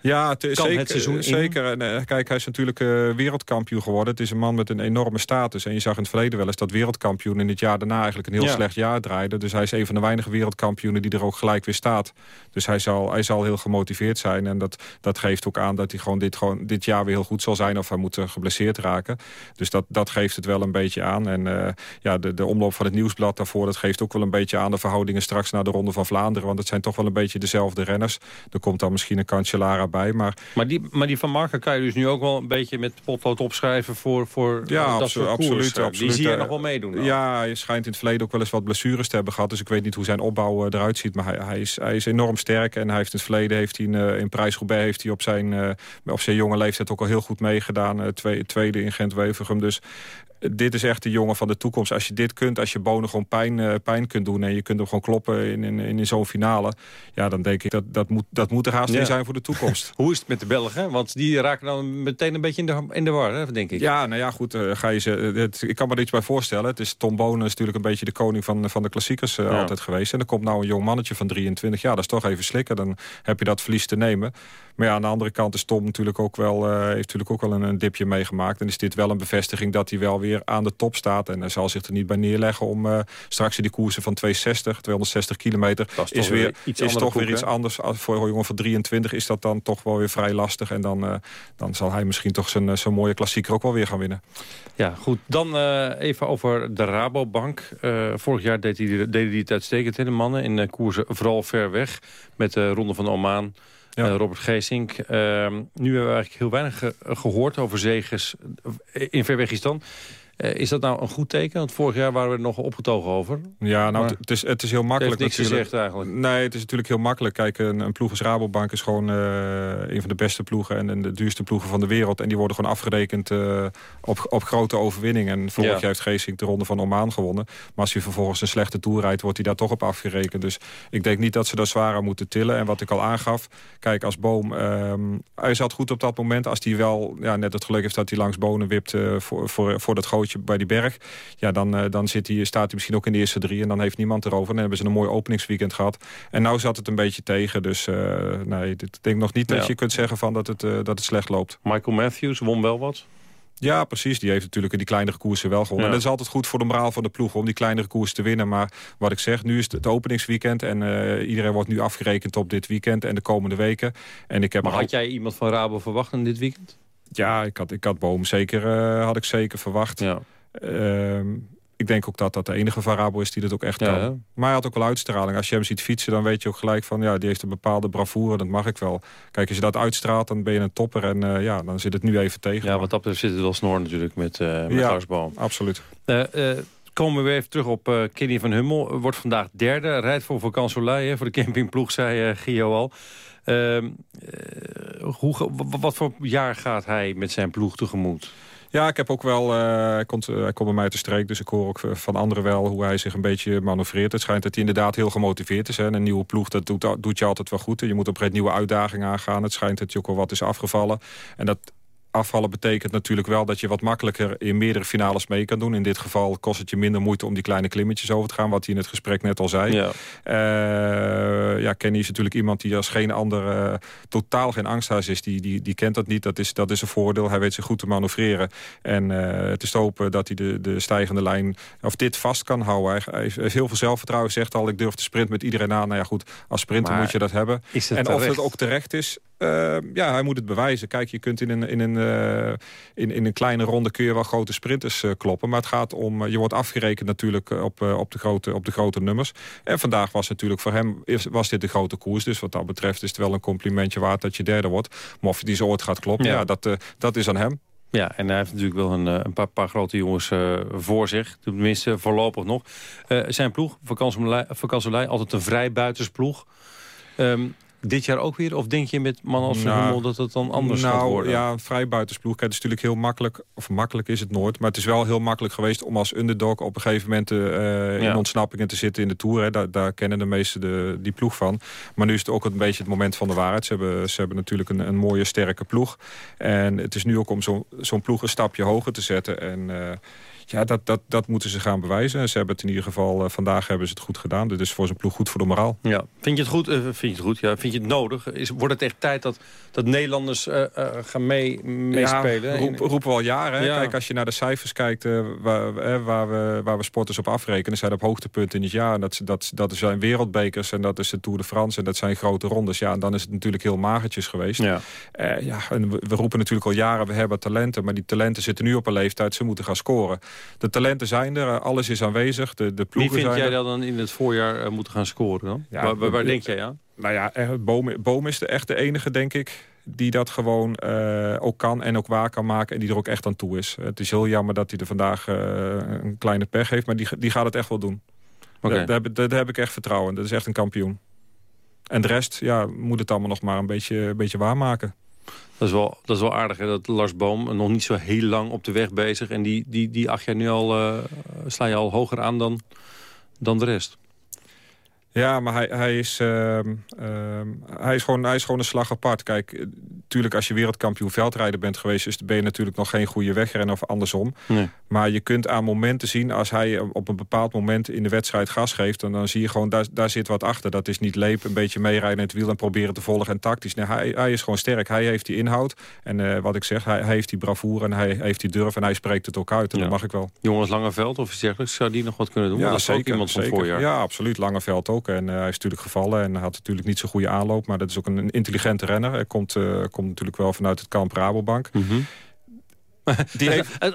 ja, het, zeker, het seizoen zeker. En, uh, kijk, hij is natuurlijk uh, wereldkampioen geworden. Het is een man met een enorme status. En je zag in het verleden wel eens dat wereldkampioen in het jaar daarna eigenlijk een heel ja. slecht jaar draaide. Dus hij is een van de weinige wereldkampioenen die er ook gelijk weer staat. Dus hij zal, hij zal heel gemotiveerd zijn. En dat, dat geeft ook aan dat hij gewoon dit, gewoon dit jaar weer heel goed zal zijn. Of hij moet geblesseerd raken. Dus dat, dat geeft het wel een beetje aan. En uh, ja, de, de omloop van het nieuwsblad daarvoor, dat geeft ook wel een beetje aan de verhoudingen straks naar de Ronde van Vlaanderen. Want het zijn toch wel een beetje dezelfde renners. Er komt dan misschien een Cancellara Maar, maar, die, maar die Van Marken kan je dus nu ook wel een beetje met potlood opschrijven voor, voor ja, dat soort absoluut, koers. absoluut. Die zie je nog wel meedoen. Dan. Ja, hij schijnt in het verleden ook wel eens wat blessures te hebben gehad. Dus ik weet niet hoe zijn opbouw uh, eruit ziet. Maar hij, hij, is, hij is enorm sterk. En hij heeft in het verleden heeft hij in, in Prijs-Roubaix heeft hij op zijn, op zijn jonge leeftijd ook al heel goed meegedaan. Twee, tweede in Gent-Wevergem. Dus dit is echt de jongen van de toekomst. Als je dit kunt, als je Bonen gewoon pijn, uh, pijn kunt doen... en je kunt hem gewoon kloppen in, in, in zo'n finale... ja, dan denk ik dat dat moet, dat moet er haast ja. zijn voor de toekomst. Hoe is het met de Belgen? Want die raken dan meteen een beetje in de, in de war, hè, denk ik. Ja, nou ja, goed. Uh, ga je ze, het, ik kan me er iets bij voorstellen. Het is Tom Bonen is natuurlijk een beetje de koning van, van de klassiekers uh, ja. altijd geweest. En er komt nou een jong mannetje van 23. Ja, dat is toch even slikken. Dan heb je dat verlies te nemen. Maar ja, aan de andere kant is Tom natuurlijk ook wel, uh, heeft natuurlijk ook wel een, een dipje meegemaakt. En is dit wel een bevestiging dat hij wel weer aan de top staat. En hij zal zich er niet bij neerleggen om uh, straks in die koersen van 260, 260 kilometer... is, is, weer, iets, is toch weer iets anders. Voor een jongen van 23 is dat dan toch wel weer vrij lastig. En dan, uh, dan zal hij misschien toch zijn, zijn mooie klassieker ook wel weer gaan winnen. Ja, goed. Dan even over de Rabobank. vorig jaar deed hij, deed hij het uitstekend, hè, de mannen. In koersen vooral ver weg. Met de Ronde van Oman... Ja. Uh, Robert Geesink. Uh, nu hebben we eigenlijk heel weinig ge gehoord over zegens in Verwegistan. Eh, is dat nou een goed teken? Want vorig jaar waren we er nog opgetogen over. Ja, nou, het is, het is heel makkelijk heeft niks gezegd eigenlijk. Nee, het is natuurlijk heel makkelijk. Kijk, een, een ploeg als Rabobank is gewoon eh, een van de beste ploegen... En, en de duurste ploegen van de wereld. En die worden gewoon afgerekend eh, op, op grote overwinningen. En vorig Ja. jaar heeft Geesink de ronde van Oman gewonnen. Maar als hij vervolgens een slechte toer rijdt... wordt hij daar toch op afgerekend. Dus ik denk niet dat ze daar zwaar aan moeten tillen. En wat ik al aangaf, kijk, als Boom... ehm, hij zat goed op dat moment. Als hij wel ja, net het geluk heeft dat hij langs Bonen wipt... voor, voor, voor dat gootje bij die berg... ja, dan, eh, dan zit hij, staat hij misschien ook in de eerste drie... en dan heeft niemand erover. En dan hebben ze een mooi openingsweekend gehad. En nou zat het een beetje tegen. Dus eh, nee, ik denk nog niet dat je kunt zeggen van dat, het, eh, dat het slecht loopt. Michael Matthews won wel wat. Ja, precies. Die heeft natuurlijk in die kleinere koersen wel gewonnen. Ja. En dat is altijd goed voor de moraal van de ploeg om die kleinere koers te winnen. Maar wat ik zeg, nu is het het openingsweekend. En iedereen wordt nu afgerekend op dit weekend en de komende weken. En ik heb Maar had jij iemand van Rabo verwacht in dit weekend? Ja, ik had, ik had Boom zeker, eh, had ik zeker verwacht. Ehm, ik denk ook dat dat de enige variabel is die dat ook echt Ja, kan. hè? Maar hij had ook wel uitstraling. Als je hem ziet fietsen, dan weet je ook gelijk van... ja, die heeft een bepaalde bravoure, dat mag ik wel. Kijk, als je dat uitstraalt, dan ben je een topper. En eh, ja, dan zit het nu even tegen. Ja, wat dat betreft zit het wel snor natuurlijk met, eh met Ja, Lars Boom. absoluut. Eh, eh, komen we weer even terug op eh Kenny van Hummel. Wordt vandaag derde. Rijdt voor hè, voor de campingploeg, zei eh, Gio al. Ehm, eh, hoe, wat voor jaar gaat hij met zijn ploeg tegemoet? Ja, ik heb ook wel... eh, hij, komt, eh, hij komt bij mij te streek, dus ik hoor ook van anderen wel... hoe hij zich een beetje manoeuvreert. Het schijnt dat hij inderdaad heel gemotiveerd is. Hè. En een nieuwe ploeg, dat doet, doet je altijd wel goed. Je moet op een nieuwe uitdagingen aangaan. Het schijnt dat je ook wel wat is afgevallen. En dat afvallen betekent natuurlijk wel dat je wat makkelijker in meerdere finales mee kan doen. In dit geval kost het je minder moeite om die kleine klimmetjes over te gaan, wat hij in het gesprek net al zei. Ja. Eh, ja, Kenny is natuurlijk iemand die als geen ander eh, totaal geen angsthuis is. Die, die, die kent dat niet, dat is, dat is een voordeel. Hij weet zich goed te manoeuvreren. En eh, het is te hopen dat hij de, de stijgende lijn, of dit vast kan houden. Hij, hij heeft heel veel zelfvertrouwen, zegt al, ik durf de sprint met iedereen aan. Nou ja, goed, als sprinter Maar moet je dat hebben. en of het ook terecht is, eh, ja, hij moet het bewijzen. Kijk, je kunt in een, in een, eh, in, in een kleine ronde kun je wel grote sprinters eh, kloppen. Maar het gaat om, eh, je wordt afgerekend natuurlijk op, op, de grote, op de grote nummers. En vandaag was natuurlijk voor hem, was dit de grote koers. Dus wat dat betreft is het wel een complimentje waard dat je derde wordt. Maar of je die zo ooit gaat kloppen, Ja. ja. dat, dat is aan hem. Ja, en hij heeft natuurlijk wel een, een paar, paar grote jongens voor zich. Tenminste, voorlopig nog. Zijn ploeg, Vakansolei, altijd een vrij buitensploeg. Ehm, dit jaar ook weer? Of denk je met mannen als Nou, Hummel dat het dan anders nou, gaat worden? ja, een vrij buitensploeg. Kijk, Het is natuurlijk heel makkelijk, of makkelijk is het nooit... maar het is wel heel makkelijk geweest om als underdog... op een gegeven moment eh, in Ja. ontsnappingen te zitten in de Tour. Hè. Daar, daar kennen de meesten de, die ploeg van. Maar nu is het ook een beetje het moment van de waarheid. Ze hebben, ze hebben natuurlijk een, een mooie, sterke ploeg. En het is nu ook om zo'n zo'n ploeg een stapje hoger te zetten. En eh, ja, dat, dat, dat moeten ze gaan bewijzen. En ze hebben het in ieder geval, eh, vandaag hebben ze het goed gedaan. Dit is voor zijn ploeg goed voor de moraal. Ja. Vind je het goed? eh, vind je het goed? Ja. Vind je het nodig? Is, wordt het echt tijd dat, dat Nederlanders eh, gaan mee, meespelen? Ja, roep, roepen we al jaren. Ja. Kijk, als je naar de cijfers kijkt waar, waar, we, waar we sporters op afrekenen... zijn op hoogtepunten in het jaar. En dat, dat, dat zijn wereldbekers en dat is de Tour de France... en dat zijn grote rondes. Ja, en dan is het natuurlijk heel magertjes geweest. Ja. Ja, en we, we roepen natuurlijk al jaren, we hebben talenten... maar die talenten zitten nu op een leeftijd, ze moeten gaan scoren. De talenten zijn er, eh, alles is aanwezig, de, de Wie ploegen vind zijn jij er. dat dan in het voorjaar eh, moeten gaan scoren dan? Ja, waar, waar, waar we- denk jij aan? Nou ja, Boom, Boom is de, echt de enige, denk ik, die dat gewoon eh, ook kan en ook waar kan maken. En die er ook echt aan toe is. Het is heel jammer dat hij er vandaag eh, een kleine pech heeft. Maar die, die gaat het echt wel doen. Oké. Daar, daar, heb, daar heb ik echt vertrouwen. in. Dat is echt een kampioen. En de rest ja, moet het allemaal nog maar een beetje, een beetje waarmaken. Dat is wel, dat is wel aardig, hè, dat Lars Boom nog niet zo heel lang op de weg bezig. En die, die, die acht jaar nu al, eh, sla je al hoger aan dan, dan de rest. Ja, maar hij, hij, is, ehm, ehm, hij, is gewoon, hij is gewoon een slag apart. Kijk, eh, tuurlijk als je wereldkampioen veldrijder bent geweest... is ben je natuurlijk nog geen goede wegrenner of andersom. Nee. Maar je kunt aan momenten zien... als hij op een bepaald moment in de wedstrijd gas geeft... dan, dan zie je gewoon, daar, daar zit wat achter. Dat is niet leep, een beetje meerijden in het wiel... en proberen te volgen en tactisch. Nee, hij, hij is gewoon sterk. Hij heeft die inhoud. En eh, wat ik zeg, hij, hij heeft die bravoure en hij heeft die durf... en hij spreekt het ook uit. En Ja. dat mag ik wel. Jongens Langeveld of iets dergelijks, zou die nog wat kunnen doen? Dat is ook iemand van het voorjaar. Ja, absoluut. Langeveld ook. En eh, hij is natuurlijk gevallen en had natuurlijk niet zo'n goede aanloop. Maar dat is ook een, intelligente renner. Hij komt, eh, komt natuurlijk wel vanuit het kamp Rabobank. Mhm. Die heeft... Eh,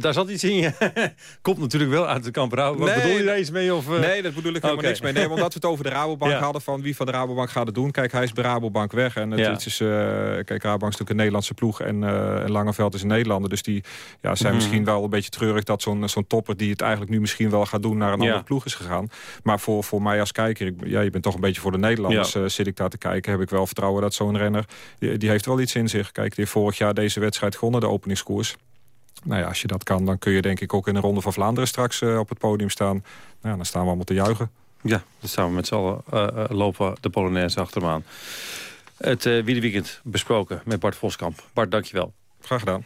Daar zat iets in. Komt natuurlijk wel uit de kamp Rabo. Wat Nee, bedoel je daar iets mee? Of, eh? Nee, dat bedoel ik helemaal niks mee. Nee, omdat we het over de Rabobank Ja. hadden... van wie van de Rabobank gaat het doen. Kijk, hij is bij Rabobank weg. En het, Ja. het is, eh, kijk, Rabobank is natuurlijk een Nederlandse ploeg... en, en Langeveld is een Nederlander. Dus die ja, zijn Mhm. misschien wel een beetje treurig... dat zo'n zo'n topper die het eigenlijk nu misschien wel gaat doen... naar een Ja. andere ploeg is gegaan. Maar voor, voor mij als kijker... Ik, ja, je bent toch een beetje voor de Nederlanders... Zit ik daar te kijken. Heb ik wel vertrouwen dat zo'n renner... Die, die heeft wel iets in zich. Kijk, die heeft vorig jaar deze wedstrijd gewonnen, de openingskoers. Nou ja, als je dat kan, dan kun je denk ik ook in de Ronde van Vlaanderen straks eh, op het podium staan. Nou, dan staan we allemaal te juichen. Ja, dan staan we met z'n allen eh, eh, lopen de Polonaise achter hem aan. Het uh, weekend besproken met Bart Voskamp. Bart, dankjewel. Graag gedaan.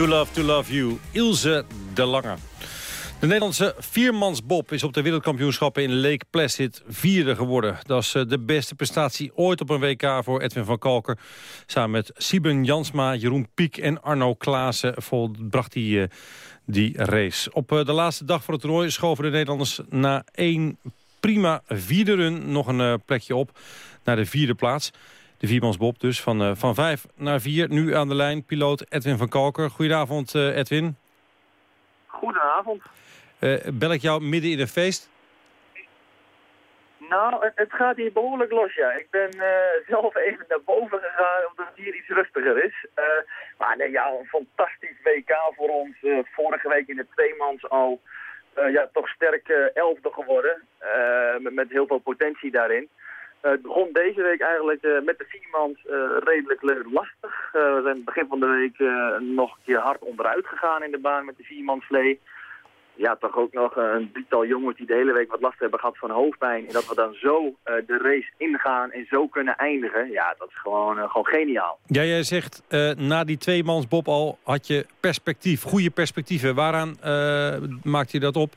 Do Love to Love You, Ilse de Lange. De Nederlandse viermansbob is op de wereldkampioenschappen in Lake Placid vierde geworden. Dat is eh, de beste prestatie ooit op een WK voor Edwin van Kalker. Samen met Sieben Jansma, Jeroen Piek en Arno Klaassen volbracht hij eh, die race. Op eh, de laatste dag van het toernooi schoven de Nederlanders na één prima vierde run nog een plekje op naar de vierde plaats. De viermansbob dus, van, eh, van vijf naar vier. Nu aan de lijn, piloot Edwin van Kalker. Goedenavond, eh, Edwin. Goedenavond. Eh, bel ik jou midden in een feest? Nou, het, gaat hier behoorlijk los, ja. Ik ben zelf even naar boven gegaan omdat het hier iets rustiger is. Maar nee, ja, een fantastisch WK voor ons. Vorige week in de tweemans al ja, toch sterk elfde geworden. met, met heel veel potentie daarin. Eh, het begon deze week eigenlijk eh, met de viermans eh, redelijk lastig. We zijn begin van de week nog een keer hard onderuit gegaan in de baan met de viermanslee ja, toch ook nog een drietal jongens die de hele week wat last hebben gehad van hoofdpijn. En dat we dan zo de race ingaan en zo kunnen eindigen. Ja, dat is gewoon, gewoon geniaal. Ja, jij zegt, na die tweemansbob al had je perspectief, goede perspectieven. Waaraan maakt je dat op?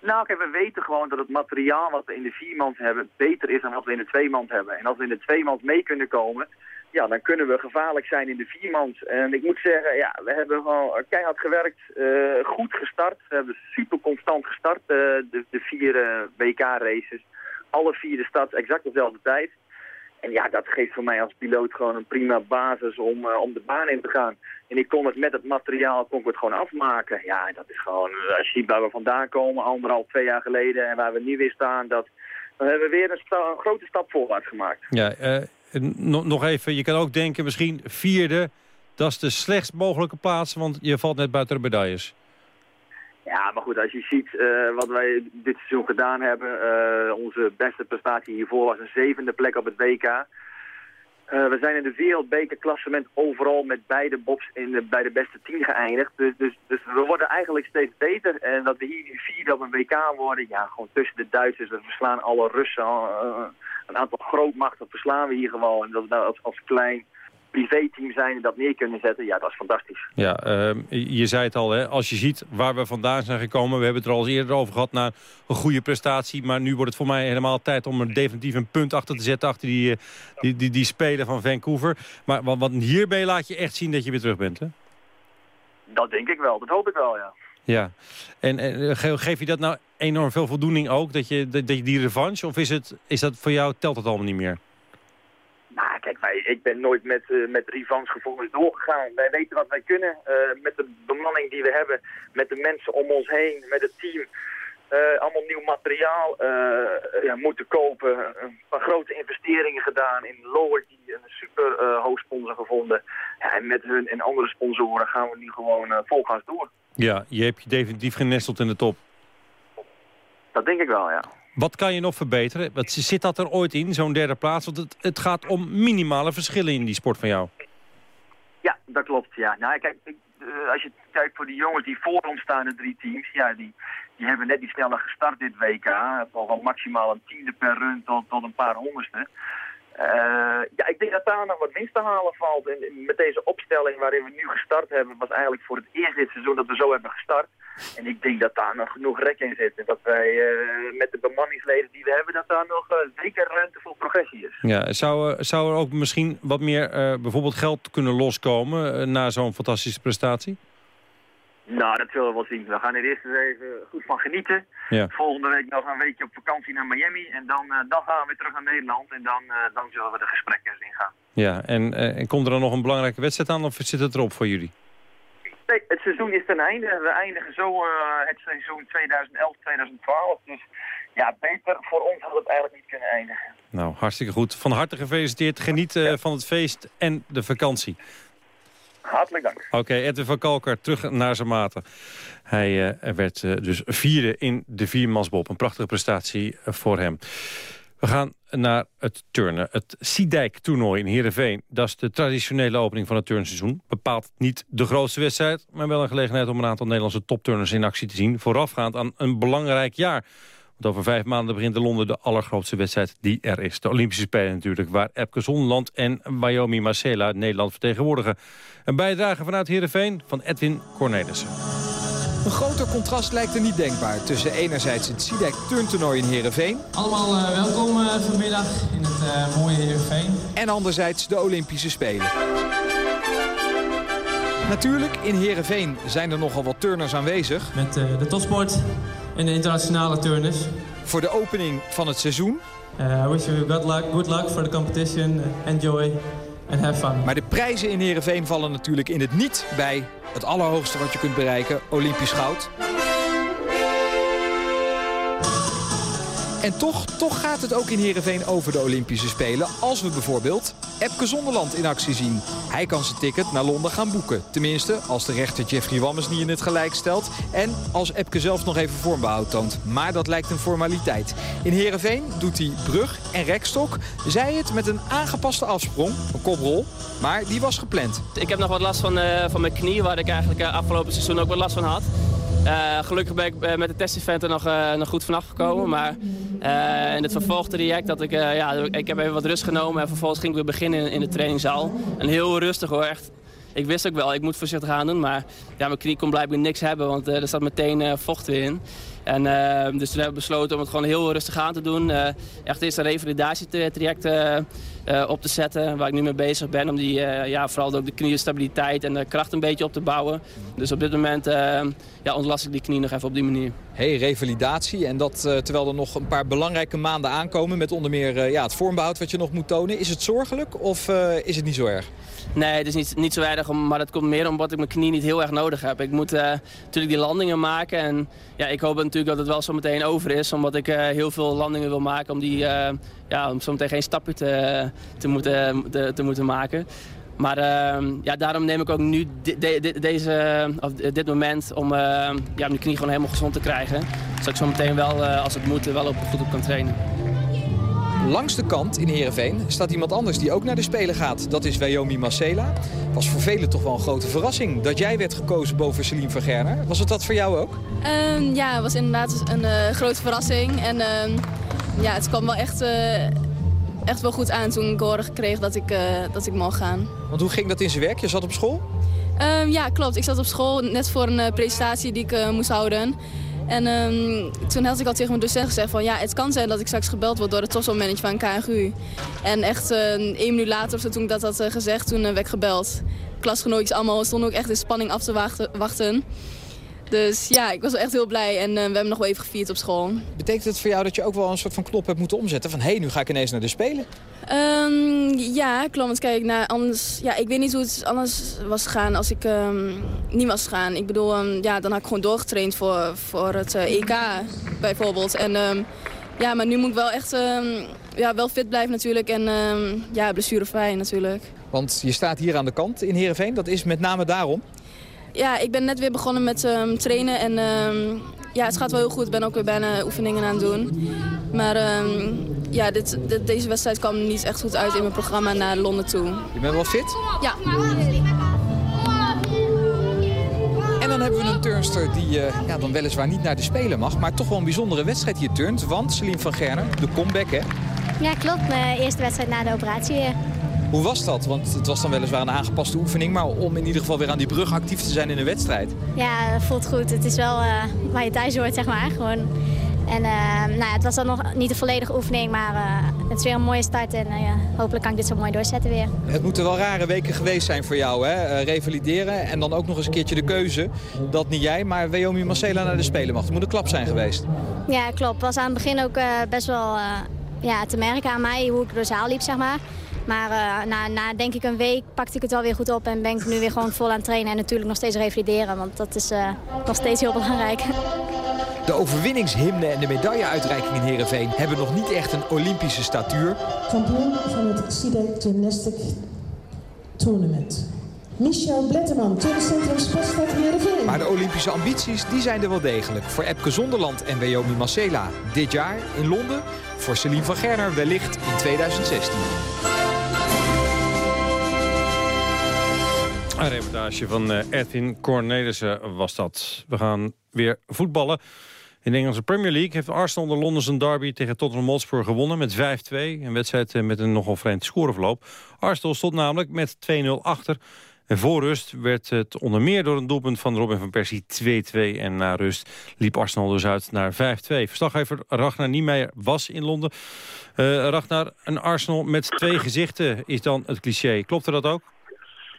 Nou, we weten gewoon dat het materiaal wat we in de viermans hebben beter is dan wat we in de tweemans hebben. En als we in de tweemans mee kunnen komen, ja, dan kunnen we gevaarlijk zijn in de viermans. En ik moet zeggen, ja, we hebben gewoon keihard gewerkt, eh, goed gestart. We hebben super constant gestart, eh, de, de vier eh, WK-races. Alle vier de starts exact dezelfde tijd. En ja, dat geeft voor mij als piloot gewoon een prima basis om, eh, om de baan in te gaan. En ik kon het met het materiaal kon ik het gewoon afmaken. Ja, dat is gewoon, eh, als je ziet waar we vandaan komen, anderhalf, twee jaar geleden... en waar we nu weer staan, dat, dan hebben we weer een, grote stap voorwaarts gemaakt. Ja, eh, no- nog even, je kan ook denken misschien vierde. Dat is de slechtst mogelijke plaats, want je valt net buiten de medailles. Ja, maar goed, als je ziet eh, wat wij dit seizoen gedaan hebben... eh, onze beste prestatie hiervoor was een zevende plek op het WK... Eh, we zijn in de wereldbekerklassement overal met beide bobs in de, bij de beste tien geëindigd. Dus, dus, dus we worden eigenlijk steeds beter. En dat we hier vierde op een WK worden, ja, gewoon tussen de Duitsers. We verslaan alle Russen. een aantal grootmachten verslaan we hier gewoon. En dat we als klein privéteam zijn en dat neer kunnen zetten, ja, dat is fantastisch. Ja, ehm, je zei het al, hè, als je ziet waar we vandaan zijn gekomen... we hebben het er al eens eerder over gehad naar een goede prestatie... maar nu wordt het voor mij helemaal tijd om er definitief een punt achter te zetten... achter die, eh, die, die, die speler van Vancouver. Maar want, want hierbij laat je echt zien dat je weer terug bent, hè? Dat denk ik wel, dat hoop ik wel, ja. Ja. En, en ge- geef je dat nou enorm veel voldoening ook, dat je, dat, dat je die revanche... of is, het, is dat voor jou, telt het allemaal niet meer? Wij, ik ben nooit met, eh met revanchegevoelens doorgegaan. Wij weten wat wij kunnen. eh, met de bemanning die we hebben, met de mensen om ons heen, met het team. eh, allemaal nieuw materiaal ja, moeten kopen. Een paar grote investeringen gedaan in Lowerty, een super hoofdsponsor gevonden. Ja, en met hun en andere sponsoren gaan we nu gewoon volgaans door. Ja, je hebt je definitief genesteld in de top. Dat denk ik wel, ja. Wat kan je nog verbeteren? Wat, zit dat er ooit in, zo'n derde plaats? Want het, het gaat om minimale verschillen in die sport van jou. Ja, dat klopt. Ja. Nou, kijk, eh, als je kijkt voor die jongens die voor ons staan, de drie teams, ja, die, die hebben net iets sneller gestart dit WK. Van maximaal een tiende per run tot, tot een paar honderdste. Eh, ja, ik denk dat daar nog wat winst te halen valt. En met deze opstelling waarin we nu gestart hebben, was eigenlijk voor het eerst dit seizoen dat we zo hebben gestart. En ik denk dat daar nog genoeg rek in zit. En dat wij eh, met de bemanningsleden die we hebben, dat daar nog eh, zeker ruimte voor progressie is. Ja, zou, zou er ook misschien wat meer bijvoorbeeld geld kunnen loskomen na zo'n fantastische prestatie? Nou, dat zullen we wel zien. We gaan er eerst eens even goed van genieten. Ja. Volgende week nog een weekje op vakantie naar Miami. En dan, eh, dan gaan we weer terug naar Nederland. En dan, eh, dan zullen we de gesprekken eens ingaan. Ja, en, eh, en komt er dan nog een belangrijke wedstrijd aan of zit het erop voor jullie? Nee, het seizoen is ten einde. We eindigen zo het seizoen 2011-2012. Dus ja, beter voor ons had het eigenlijk niet kunnen eindigen. Nou, hartstikke goed. Van harte gefeliciteerd. Geniet van het feest en de vakantie. Hartelijk dank. Oké, Edwin van Kalker, terug naar zijn maten. Hij eh, werd eh, dus vierde in de viermansbob. Een prachtige prestatie eh, voor hem. We gaan naar het turnen. Het Siedijk-toernooi in Heerenveen. Dat is de traditionele opening van het turnseizoen. Bepaalt niet de grootste wedstrijd... maar wel een gelegenheid om een aantal Nederlandse topturners in actie te zien... voorafgaand aan een belangrijk jaar. Want over vijf maanden begint in Londen de allergrootste wedstrijd die er is. De Olympische Spelen natuurlijk, waar Epke Zonderland en Wyoming Marcela Nederland vertegenwoordigen. Een bijdrage vanuit Heerenveen van Edwin Cornelissen. Een groter contrast lijkt er niet denkbaar tussen enerzijds het SIDEC turntoernooi in Heerenveen... Allemaal eh, welkom eh, vanmiddag in het eh, mooie Heerenveen. en anderzijds de Olympische Spelen. Natuurlijk, in Heerenveen zijn er nogal wat turners aanwezig. Met eh, de topsport en de internationale turners. Voor de opening van het seizoen. Eh, I wish you good luck, good luck for the competition. Enjoy and have fun. Maar de prijzen in Heerenveen vallen natuurlijk in het niet bij het allerhoogste wat je kunt bereiken, Olympisch goud. En toch, toch gaat het ook in Heerenveen over de Olympische Spelen... als we bijvoorbeeld Epke Zonderland in actie zien. Hij kan zijn ticket naar Londen gaan boeken. Tenminste, als de rechter Jeffrey Wammes niet in het gelijk stelt... en als Epke zelf nog even vormbehoud toont. Maar dat lijkt een formaliteit. In Heerenveen doet hij brug en rekstok. Zij het met een aangepaste afsprong, een koprol. Maar die was gepland. Ik heb nog wat last van, eh, van mijn knie, waar ik eigenlijk eh, afgelopen seizoen ook wat last van had. Eh, gelukkig ben ik met de testevent er nog, nog goed vanaf gekomen. Maar eh, in het vervolgtraject dat ik, eh, ja, ik heb even wat rust genomen. En vervolgens ging ik weer beginnen in, de trainingszaal. En heel rustig hoor, echt. Ik wist ook wel, ik moet voorzichtig aan doen. Maar ja, mijn knie kon blijkbaar niks hebben, want eh, er zat meteen vocht weer in. En, dus toen hebben we besloten om het gewoon heel rustig aan te doen. Echt eerst een revalidatietraject eh, op te zetten, waar ik nu mee bezig ben. Om die, eh, ja, vooral ook de knieënstabiliteit en de kracht een beetje op te bouwen. Dus op dit moment eh, ja, ontlast ik die knie nog even op die manier. Hey, revalidatie. En dat terwijl er nog een paar belangrijke maanden aankomen... met onder meer ja, het vormbehoud wat je nog moet tonen. Is het zorgelijk of is het niet zo erg? Nee, het is niet, niet zo erg, maar dat komt meer omdat ik mijn knie niet heel erg nodig heb. Ik moet natuurlijk die landingen maken en ja, ik hoop natuurlijk dat het wel zo meteen over is. Omdat ik heel veel landingen wil maken om, die, ja, om zo meteen geen stapje te, te, moeten, te, te moeten maken. Maar eh, ja, daarom neem ik ook nu deze, of dit moment om eh, ja, mijn knie gewoon helemaal gezond te krijgen. Zodat ik zo meteen wel, eh, als het moet, wel op, goed op kan trainen. Langs de kant in Heerenveen staat iemand anders die ook naar de Spelen gaat. Dat is Wyoming Marcela. Was voor velen toch wel een grote verrassing dat jij werd gekozen boven Celine van Gerner. Was het dat voor jou ook? Ehm, ja, het was inderdaad een eh, grote verrassing. En ehm, ja, het kwam wel echt, eh, echt wel goed aan toen ik hoorde gekregen dat ik, eh, dat ik mocht gaan. Want hoe ging dat in zijn werk? Je zat op school? Ehm, ja, klopt. Ik zat op school net voor een presentatie die ik moest houden. En ehm, toen had ik al tegen mijn docent gezegd van ja, het kan zijn dat ik straks gebeld word door het topspelmanager van KNGU. En echt eh, één minuut later of zo, toen ik dat had eh, gezegd, toen eh, werd ik gebeld. Klasgenootjes allemaal stonden ook echt in spanning af te wachten. Dus ja, ik was wel echt heel blij en eh, we hebben nog wel even gevierd op school. Betekent het voor jou dat je ook wel een soort van knop hebt moeten omzetten? Van hé, hey, nu ga ik ineens naar de Spelen. Ehm, ja, klopt. Want kijk, nou, anders, ja, ik weet niet hoe het anders was gegaan als ik ehm, niet was gegaan. Ik bedoel, ehm, ja, dan had ik gewoon doorgetraind voor, voor het eh, EK bijvoorbeeld. En, ja, maar nu moet ik wel echt ja, wel fit blijven natuurlijk. En ja, blessurevrij natuurlijk. Want je staat hier aan de kant in Heerenveen. Dat is met name daarom. Ja, ik ben net weer begonnen met ehm, trainen en ehm, ja, het gaat wel heel goed. Ik ben ook weer bijna oefeningen aan het doen. Maar ehm, ja, dit, dit- deze wedstrijd kwam niet echt goed uit in mijn programma naar Londen toe. Je bent wel fit? Ja. En dan hebben we een turnster die eh, ja, dan weliswaar niet naar de Spelen mag... maar toch wel een bijzondere wedstrijd hier turnt. Want Celine van Gerner, de comeback hè. Ja, klopt. Mijn eerste wedstrijd na de operatie. Hoe was dat? Want het was dan weliswaar een aangepaste oefening... maar om in ieder geval weer aan die brug actief te zijn in een wedstrijd. Ja, dat voelt goed. Het is wel eh, waar je thuis hoort, zeg maar. Gewoon. En eh, nou, ja, het was dan nog niet de volledige oefening, maar eh, het is weer een mooie start. En ja, hopelijk kan ik dit zo mooi doorzetten weer. Het moeten wel rare weken geweest zijn voor jou, hè? Revalideren en dan ook nog eens een keertje de keuze... dat niet jij, maar Wyoming Marcela naar de Spelen mag. Het moet een klap zijn geweest. Ja, klopt. Het was aan het begin ook best wel ja, te merken aan mij hoe ik door de zaal liep, zeg maar. Maar eh, na, na denk ik een week pakte ik het wel weer goed op en ben ik nu weer gewoon vol aan het trainen. En natuurlijk nog steeds revalideren, want dat is eh, nog steeds heel belangrijk. De overwinningshymne en de medailleuitreiking in Heerenveen... hebben nog niet echt een Olympische statuur. Kampioen van het SIDA Gymnastic Tournament. Michel Bletterman, Turncentrum Sportstad Heerenveen. Maar de Olympische ambities die zijn er wel degelijk. Voor Epke Zonderland en Wyoming Marcela dit jaar in Londen. Voor Celine van Gerner wellicht in 2016. Een reportage van eh, Edwin Cornelissen was dat. We gaan weer voetballen. In de Engelse Premier League heeft Arsenal de Londense derby tegen Tottenham Hotspur gewonnen met 5-2. Een wedstrijd eh, met een nogal vreemd scoreverloop. Arsenal stond namelijk met 2-0 achter. En voor rust werd het onder meer door een doelpunt van Robin van Persie 2-2. En na rust liep Arsenal dus uit naar 5-2. Verslaggever Ragnar Niemeyer was in Londen. Eh Ragnar, een Arsenal met twee gezichten is dan het cliché. Klopte dat ook?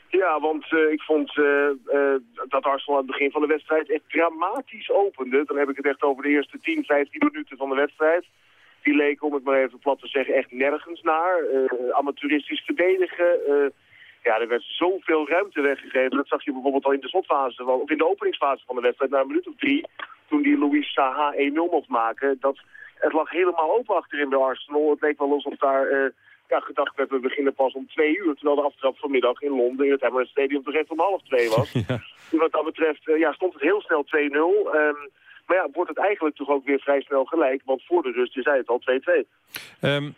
Ja, want eh, ik vond eh, eh, dat Arsenal aan het begin van de wedstrijd echt dramatisch opende. Dan heb ik het echt over de eerste 10, 15 minuten van de wedstrijd. Die leken, om het maar even plat te zeggen, echt nergens naar. Amateuristisch verdedigen. ja, er werd zoveel ruimte weggegeven. Dat zag je bijvoorbeeld al in de slotfase, of in de openingsfase van de wedstrijd, na een minuut of drie. Toen die Louis Saha 1-0 mocht maken. Dat, het lag helemaal open achterin bij Arsenal. Het leek wel alsof daar ja, gedacht werd, we beginnen pas om twee uur. Terwijl de aftrap vanmiddag in Londen in het Emirates Stadium toch echt om half twee was. Dus wat dat betreft eh, ja, stond het heel snel 2-0. Ehm, maar ja, wordt het eigenlijk toch ook weer vrij snel gelijk. Want voor de rust, je zei het al, 2-2. Ehm,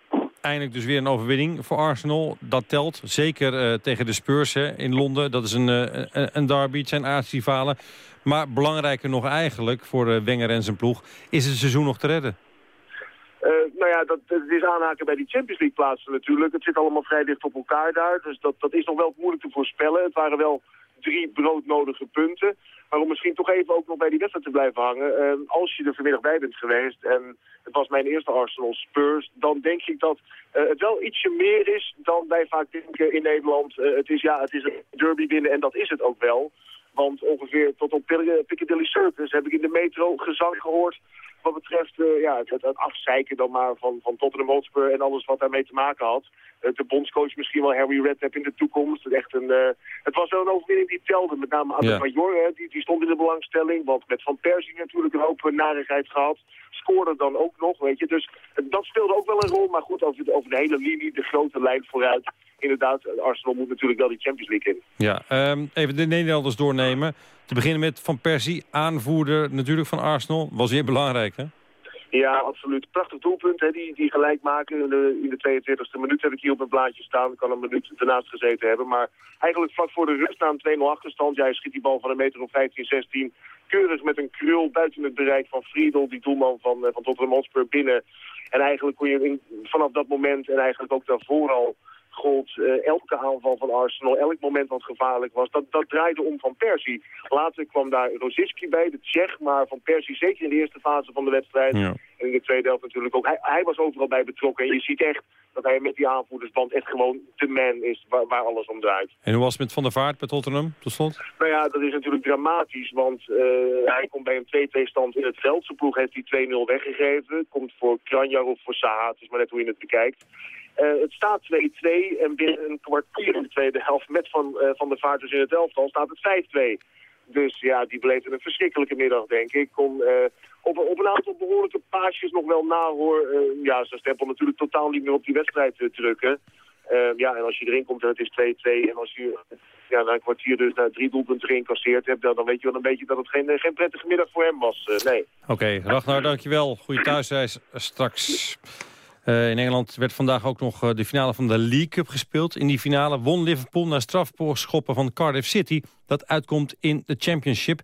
eindelijk dus weer een overwinning voor Arsenal. Dat telt. Zeker eh, tegen de Spurs hè, in Londen. Dat is een, eh, een, een derby. Het zijn aardsrivalen. Maar belangrijker nog eigenlijk voor uh, Wenger en zijn ploeg... is het seizoen nog te redden. Uh, nou ja, dat, het is aanhaken bij die Champions League plaatsen natuurlijk. Het zit allemaal vrij dicht op elkaar daar. Dus dat, dat is nog wel moeilijk te voorspellen. Het waren wel drie broodnodige punten. Maar om misschien toch even ook nog bij die wedstrijd te blijven hangen. Uh, als je er vanmiddag bij bent geweest en het was mijn eerste Arsenal Spurs... dan denk ik dat uh, het wel ietsje meer is dan wij vaak denken in Nederland. het is ja, het is een derby winnen en dat is het ook wel. Want ongeveer tot op Piccadilly Circus heb ik in de metro gezang gehoord wat betreft uh, ja, het, het, afzeiken dan maar van, van Tottenham Hotspur en alles wat daarmee te maken had. Uh, de bondscoach misschien wel Harry Redknapp in de toekomst. Het, echt een, uh, het was wel een overwinning die telde. Met name Adel Major, hè, die, die stond in de belangstelling. Want met Van Persie natuurlijk een hoop narigheid gehad. Scoorde dan ook nog, weet je. Dus dat speelde ook wel een rol. Maar goed, over de, over de hele linie, de grote lijn vooruit. Inderdaad, Arsenal moet natuurlijk wel die Champions League in. Ja, um, even de Nederlanders doornemen. Te beginnen met Van Persie, aanvoerder natuurlijk van Arsenal. Was weer belangrijk, hè? Ja, absoluut. Prachtig doelpunt, hè, die, die gelijk maken. In de, in de 22e minuut heb ik hier op mijn blaadje staan. Ik kan een minuut ernaast gezeten hebben. Maar eigenlijk vlak voor de rust na een 2-0 achterstand. Jij schiet die bal van een meter of 15, 16. Keurig met een krul buiten het bereik van Friedel, die doelman van, van Tottenham Hotspur, binnen. En eigenlijk kon je in, vanaf dat moment en eigenlijk ook daarvoor al gold. Uh, elke aanval van Arsenal, elk moment wat gevaarlijk was, dat, dat draaide om Van Persie. Later kwam daar Rosiski bij, de Tsjech, maar Van Persie zeker in de eerste fase van de wedstrijd. Ja. En in de tweede helft natuurlijk ook. Hij, hij, was overal bij betrokken en je ziet echt dat hij met die aanvoerdersband echt gewoon de man is waar, waar alles om draait. En hoe was het met Van der Vaart bij Tottenham, tot slot? Nou ja, dat is natuurlijk dramatisch, want uh, hij komt bij een 2-2 stand in het veld. Zijn ploeg heeft die 2-0 weggegeven. Komt voor Kranjar of voor Saha, het is maar net hoe je het bekijkt. Uh, het staat 2-2 en binnen een kwartier in de tweede helft met Van, uh, van de Vaart dus in het elftal staat het 5-2. Dus ja, die beleefde een verschrikkelijke middag, denk ik. Kon uh, op, op, een aantal behoorlijke paasjes nog wel na, hoor. ja, zijn stempel natuurlijk totaal niet meer op die wedstrijd drukken. ja, en als je erin komt en het is 2-2 en als je ja, na een kwartier dus naar drie doelpunten geïncasseerd hebt... Dan, dan weet je wel een beetje dat het geen, geen prettige middag voor hem was, nee. Oké, okay, Ragnar, dankjewel. Goeie thuisreis straks. Uh, in Engeland werd vandaag ook nog uh, de finale van de League Cup gespeeld. In die finale won Liverpool na strafschoppen van Cardiff City. Dat uitkomt in de Championship.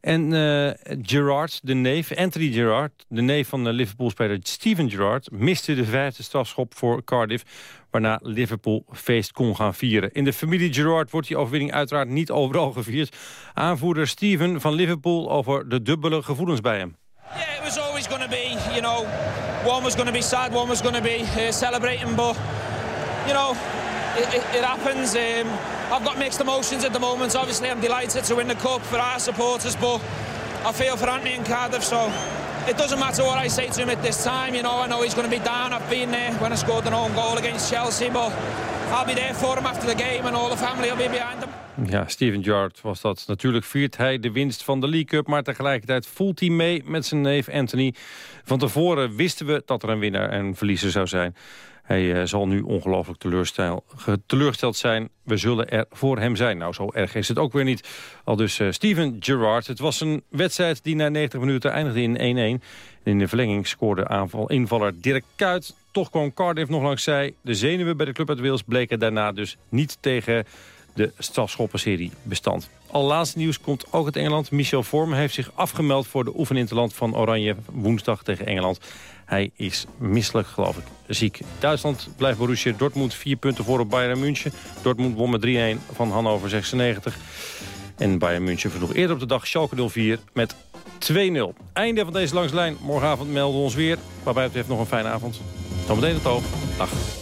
En uh, Gerrard, de neef, Anthony Gerrard, de neef van de Liverpool-speler Steven Gerrard... miste de vijfde strafschop voor Cardiff, waarna Liverpool feest kon gaan vieren. In de familie Gerrard wordt die overwinning uiteraard niet overal gevierd. Aanvoerder Steven van Liverpool over de dubbele gevoelens bij hem. Yeah, it was always going to be, you know, one was going to be sad, one was going to be uh, celebrating, but, you know, it, it, it happens. Um, I've got mixed emotions at the moment. Obviously, I'm delighted to win the Cup for our supporters, but I feel for Anthony and Cardiff, so it doesn't matter what I say to him at this time. You know, I know he's going to be down. I've been there when I scored an own goal against Chelsea, but I'll be there for him after the game and all the family will be behind him. Ja, Steven Gerrard was dat. Natuurlijk viert hij de winst van de League Cup... maar tegelijkertijd voelt hij mee met zijn neef Anthony. Van tevoren wisten we dat er een winnaar en verliezer zou zijn. Hij uh, zal nu ongelooflijk teleurgesteld zijn. We zullen er voor hem zijn. Nou, zo erg is het ook weer niet. Al dus uh, Steven Gerrard. Het was een wedstrijd die na 90 minuten eindigde in 1-1. In de verlenging scoorde aanval invaller Dirk Kuyt. Toch kwam Cardiff nog langs zij. De zenuwen bij de club uit Wales bleken daarna dus niet tegen de strafschoppenserie bestand. Al laatste nieuws komt ook uit Engeland. Michel Vorm heeft zich afgemeld voor de oefeninterland van Oranje woensdag tegen Engeland. Hij is misselijk, geloof ik, ziek. Duitsland blijft Borussia Dortmund vier punten voor op Bayern München. Dortmund won met 3-1 van Hannover 96. En Bayern München versloeg eerder op de dag Schalke 04 met 2-0. Einde van deze langslijn. Morgenavond melden we ons weer. Waarbij het heeft nog een fijne avond. Tot meteen het oog. Dag.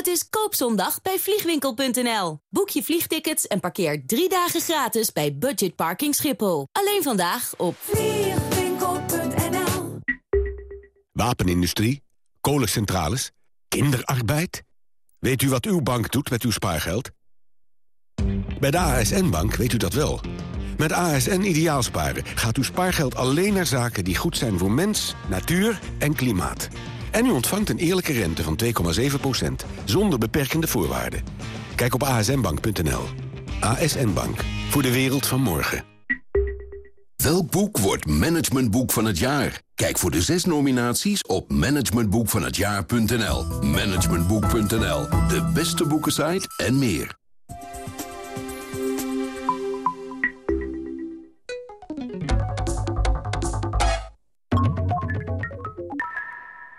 Het is koopzondag bij vliegwinkel.nl. Boek je vliegtickets en parkeer drie dagen gratis bij Budget Parking Schiphol. Alleen vandaag op vliegwinkel.nl. Wapenindustrie, kolencentrales, kinderarbeid. Weet u wat uw bank doet met uw spaargeld? Bij de ASN-bank weet u dat wel. Met ASN Ideaalsparen gaat uw spaargeld alleen naar zaken die goed zijn voor mens, natuur en klimaat. En u ontvangt een eerlijke rente van 2,7%, zonder beperkende voorwaarden. Kijk op asnbank.nl. ASN Bank, voor de wereld van morgen. Welk boek wordt managementboek van het jaar? Kijk voor de zes nominaties op managementboekvanhetjaar.nl. Managementboek.nl, de beste boekensite en meer.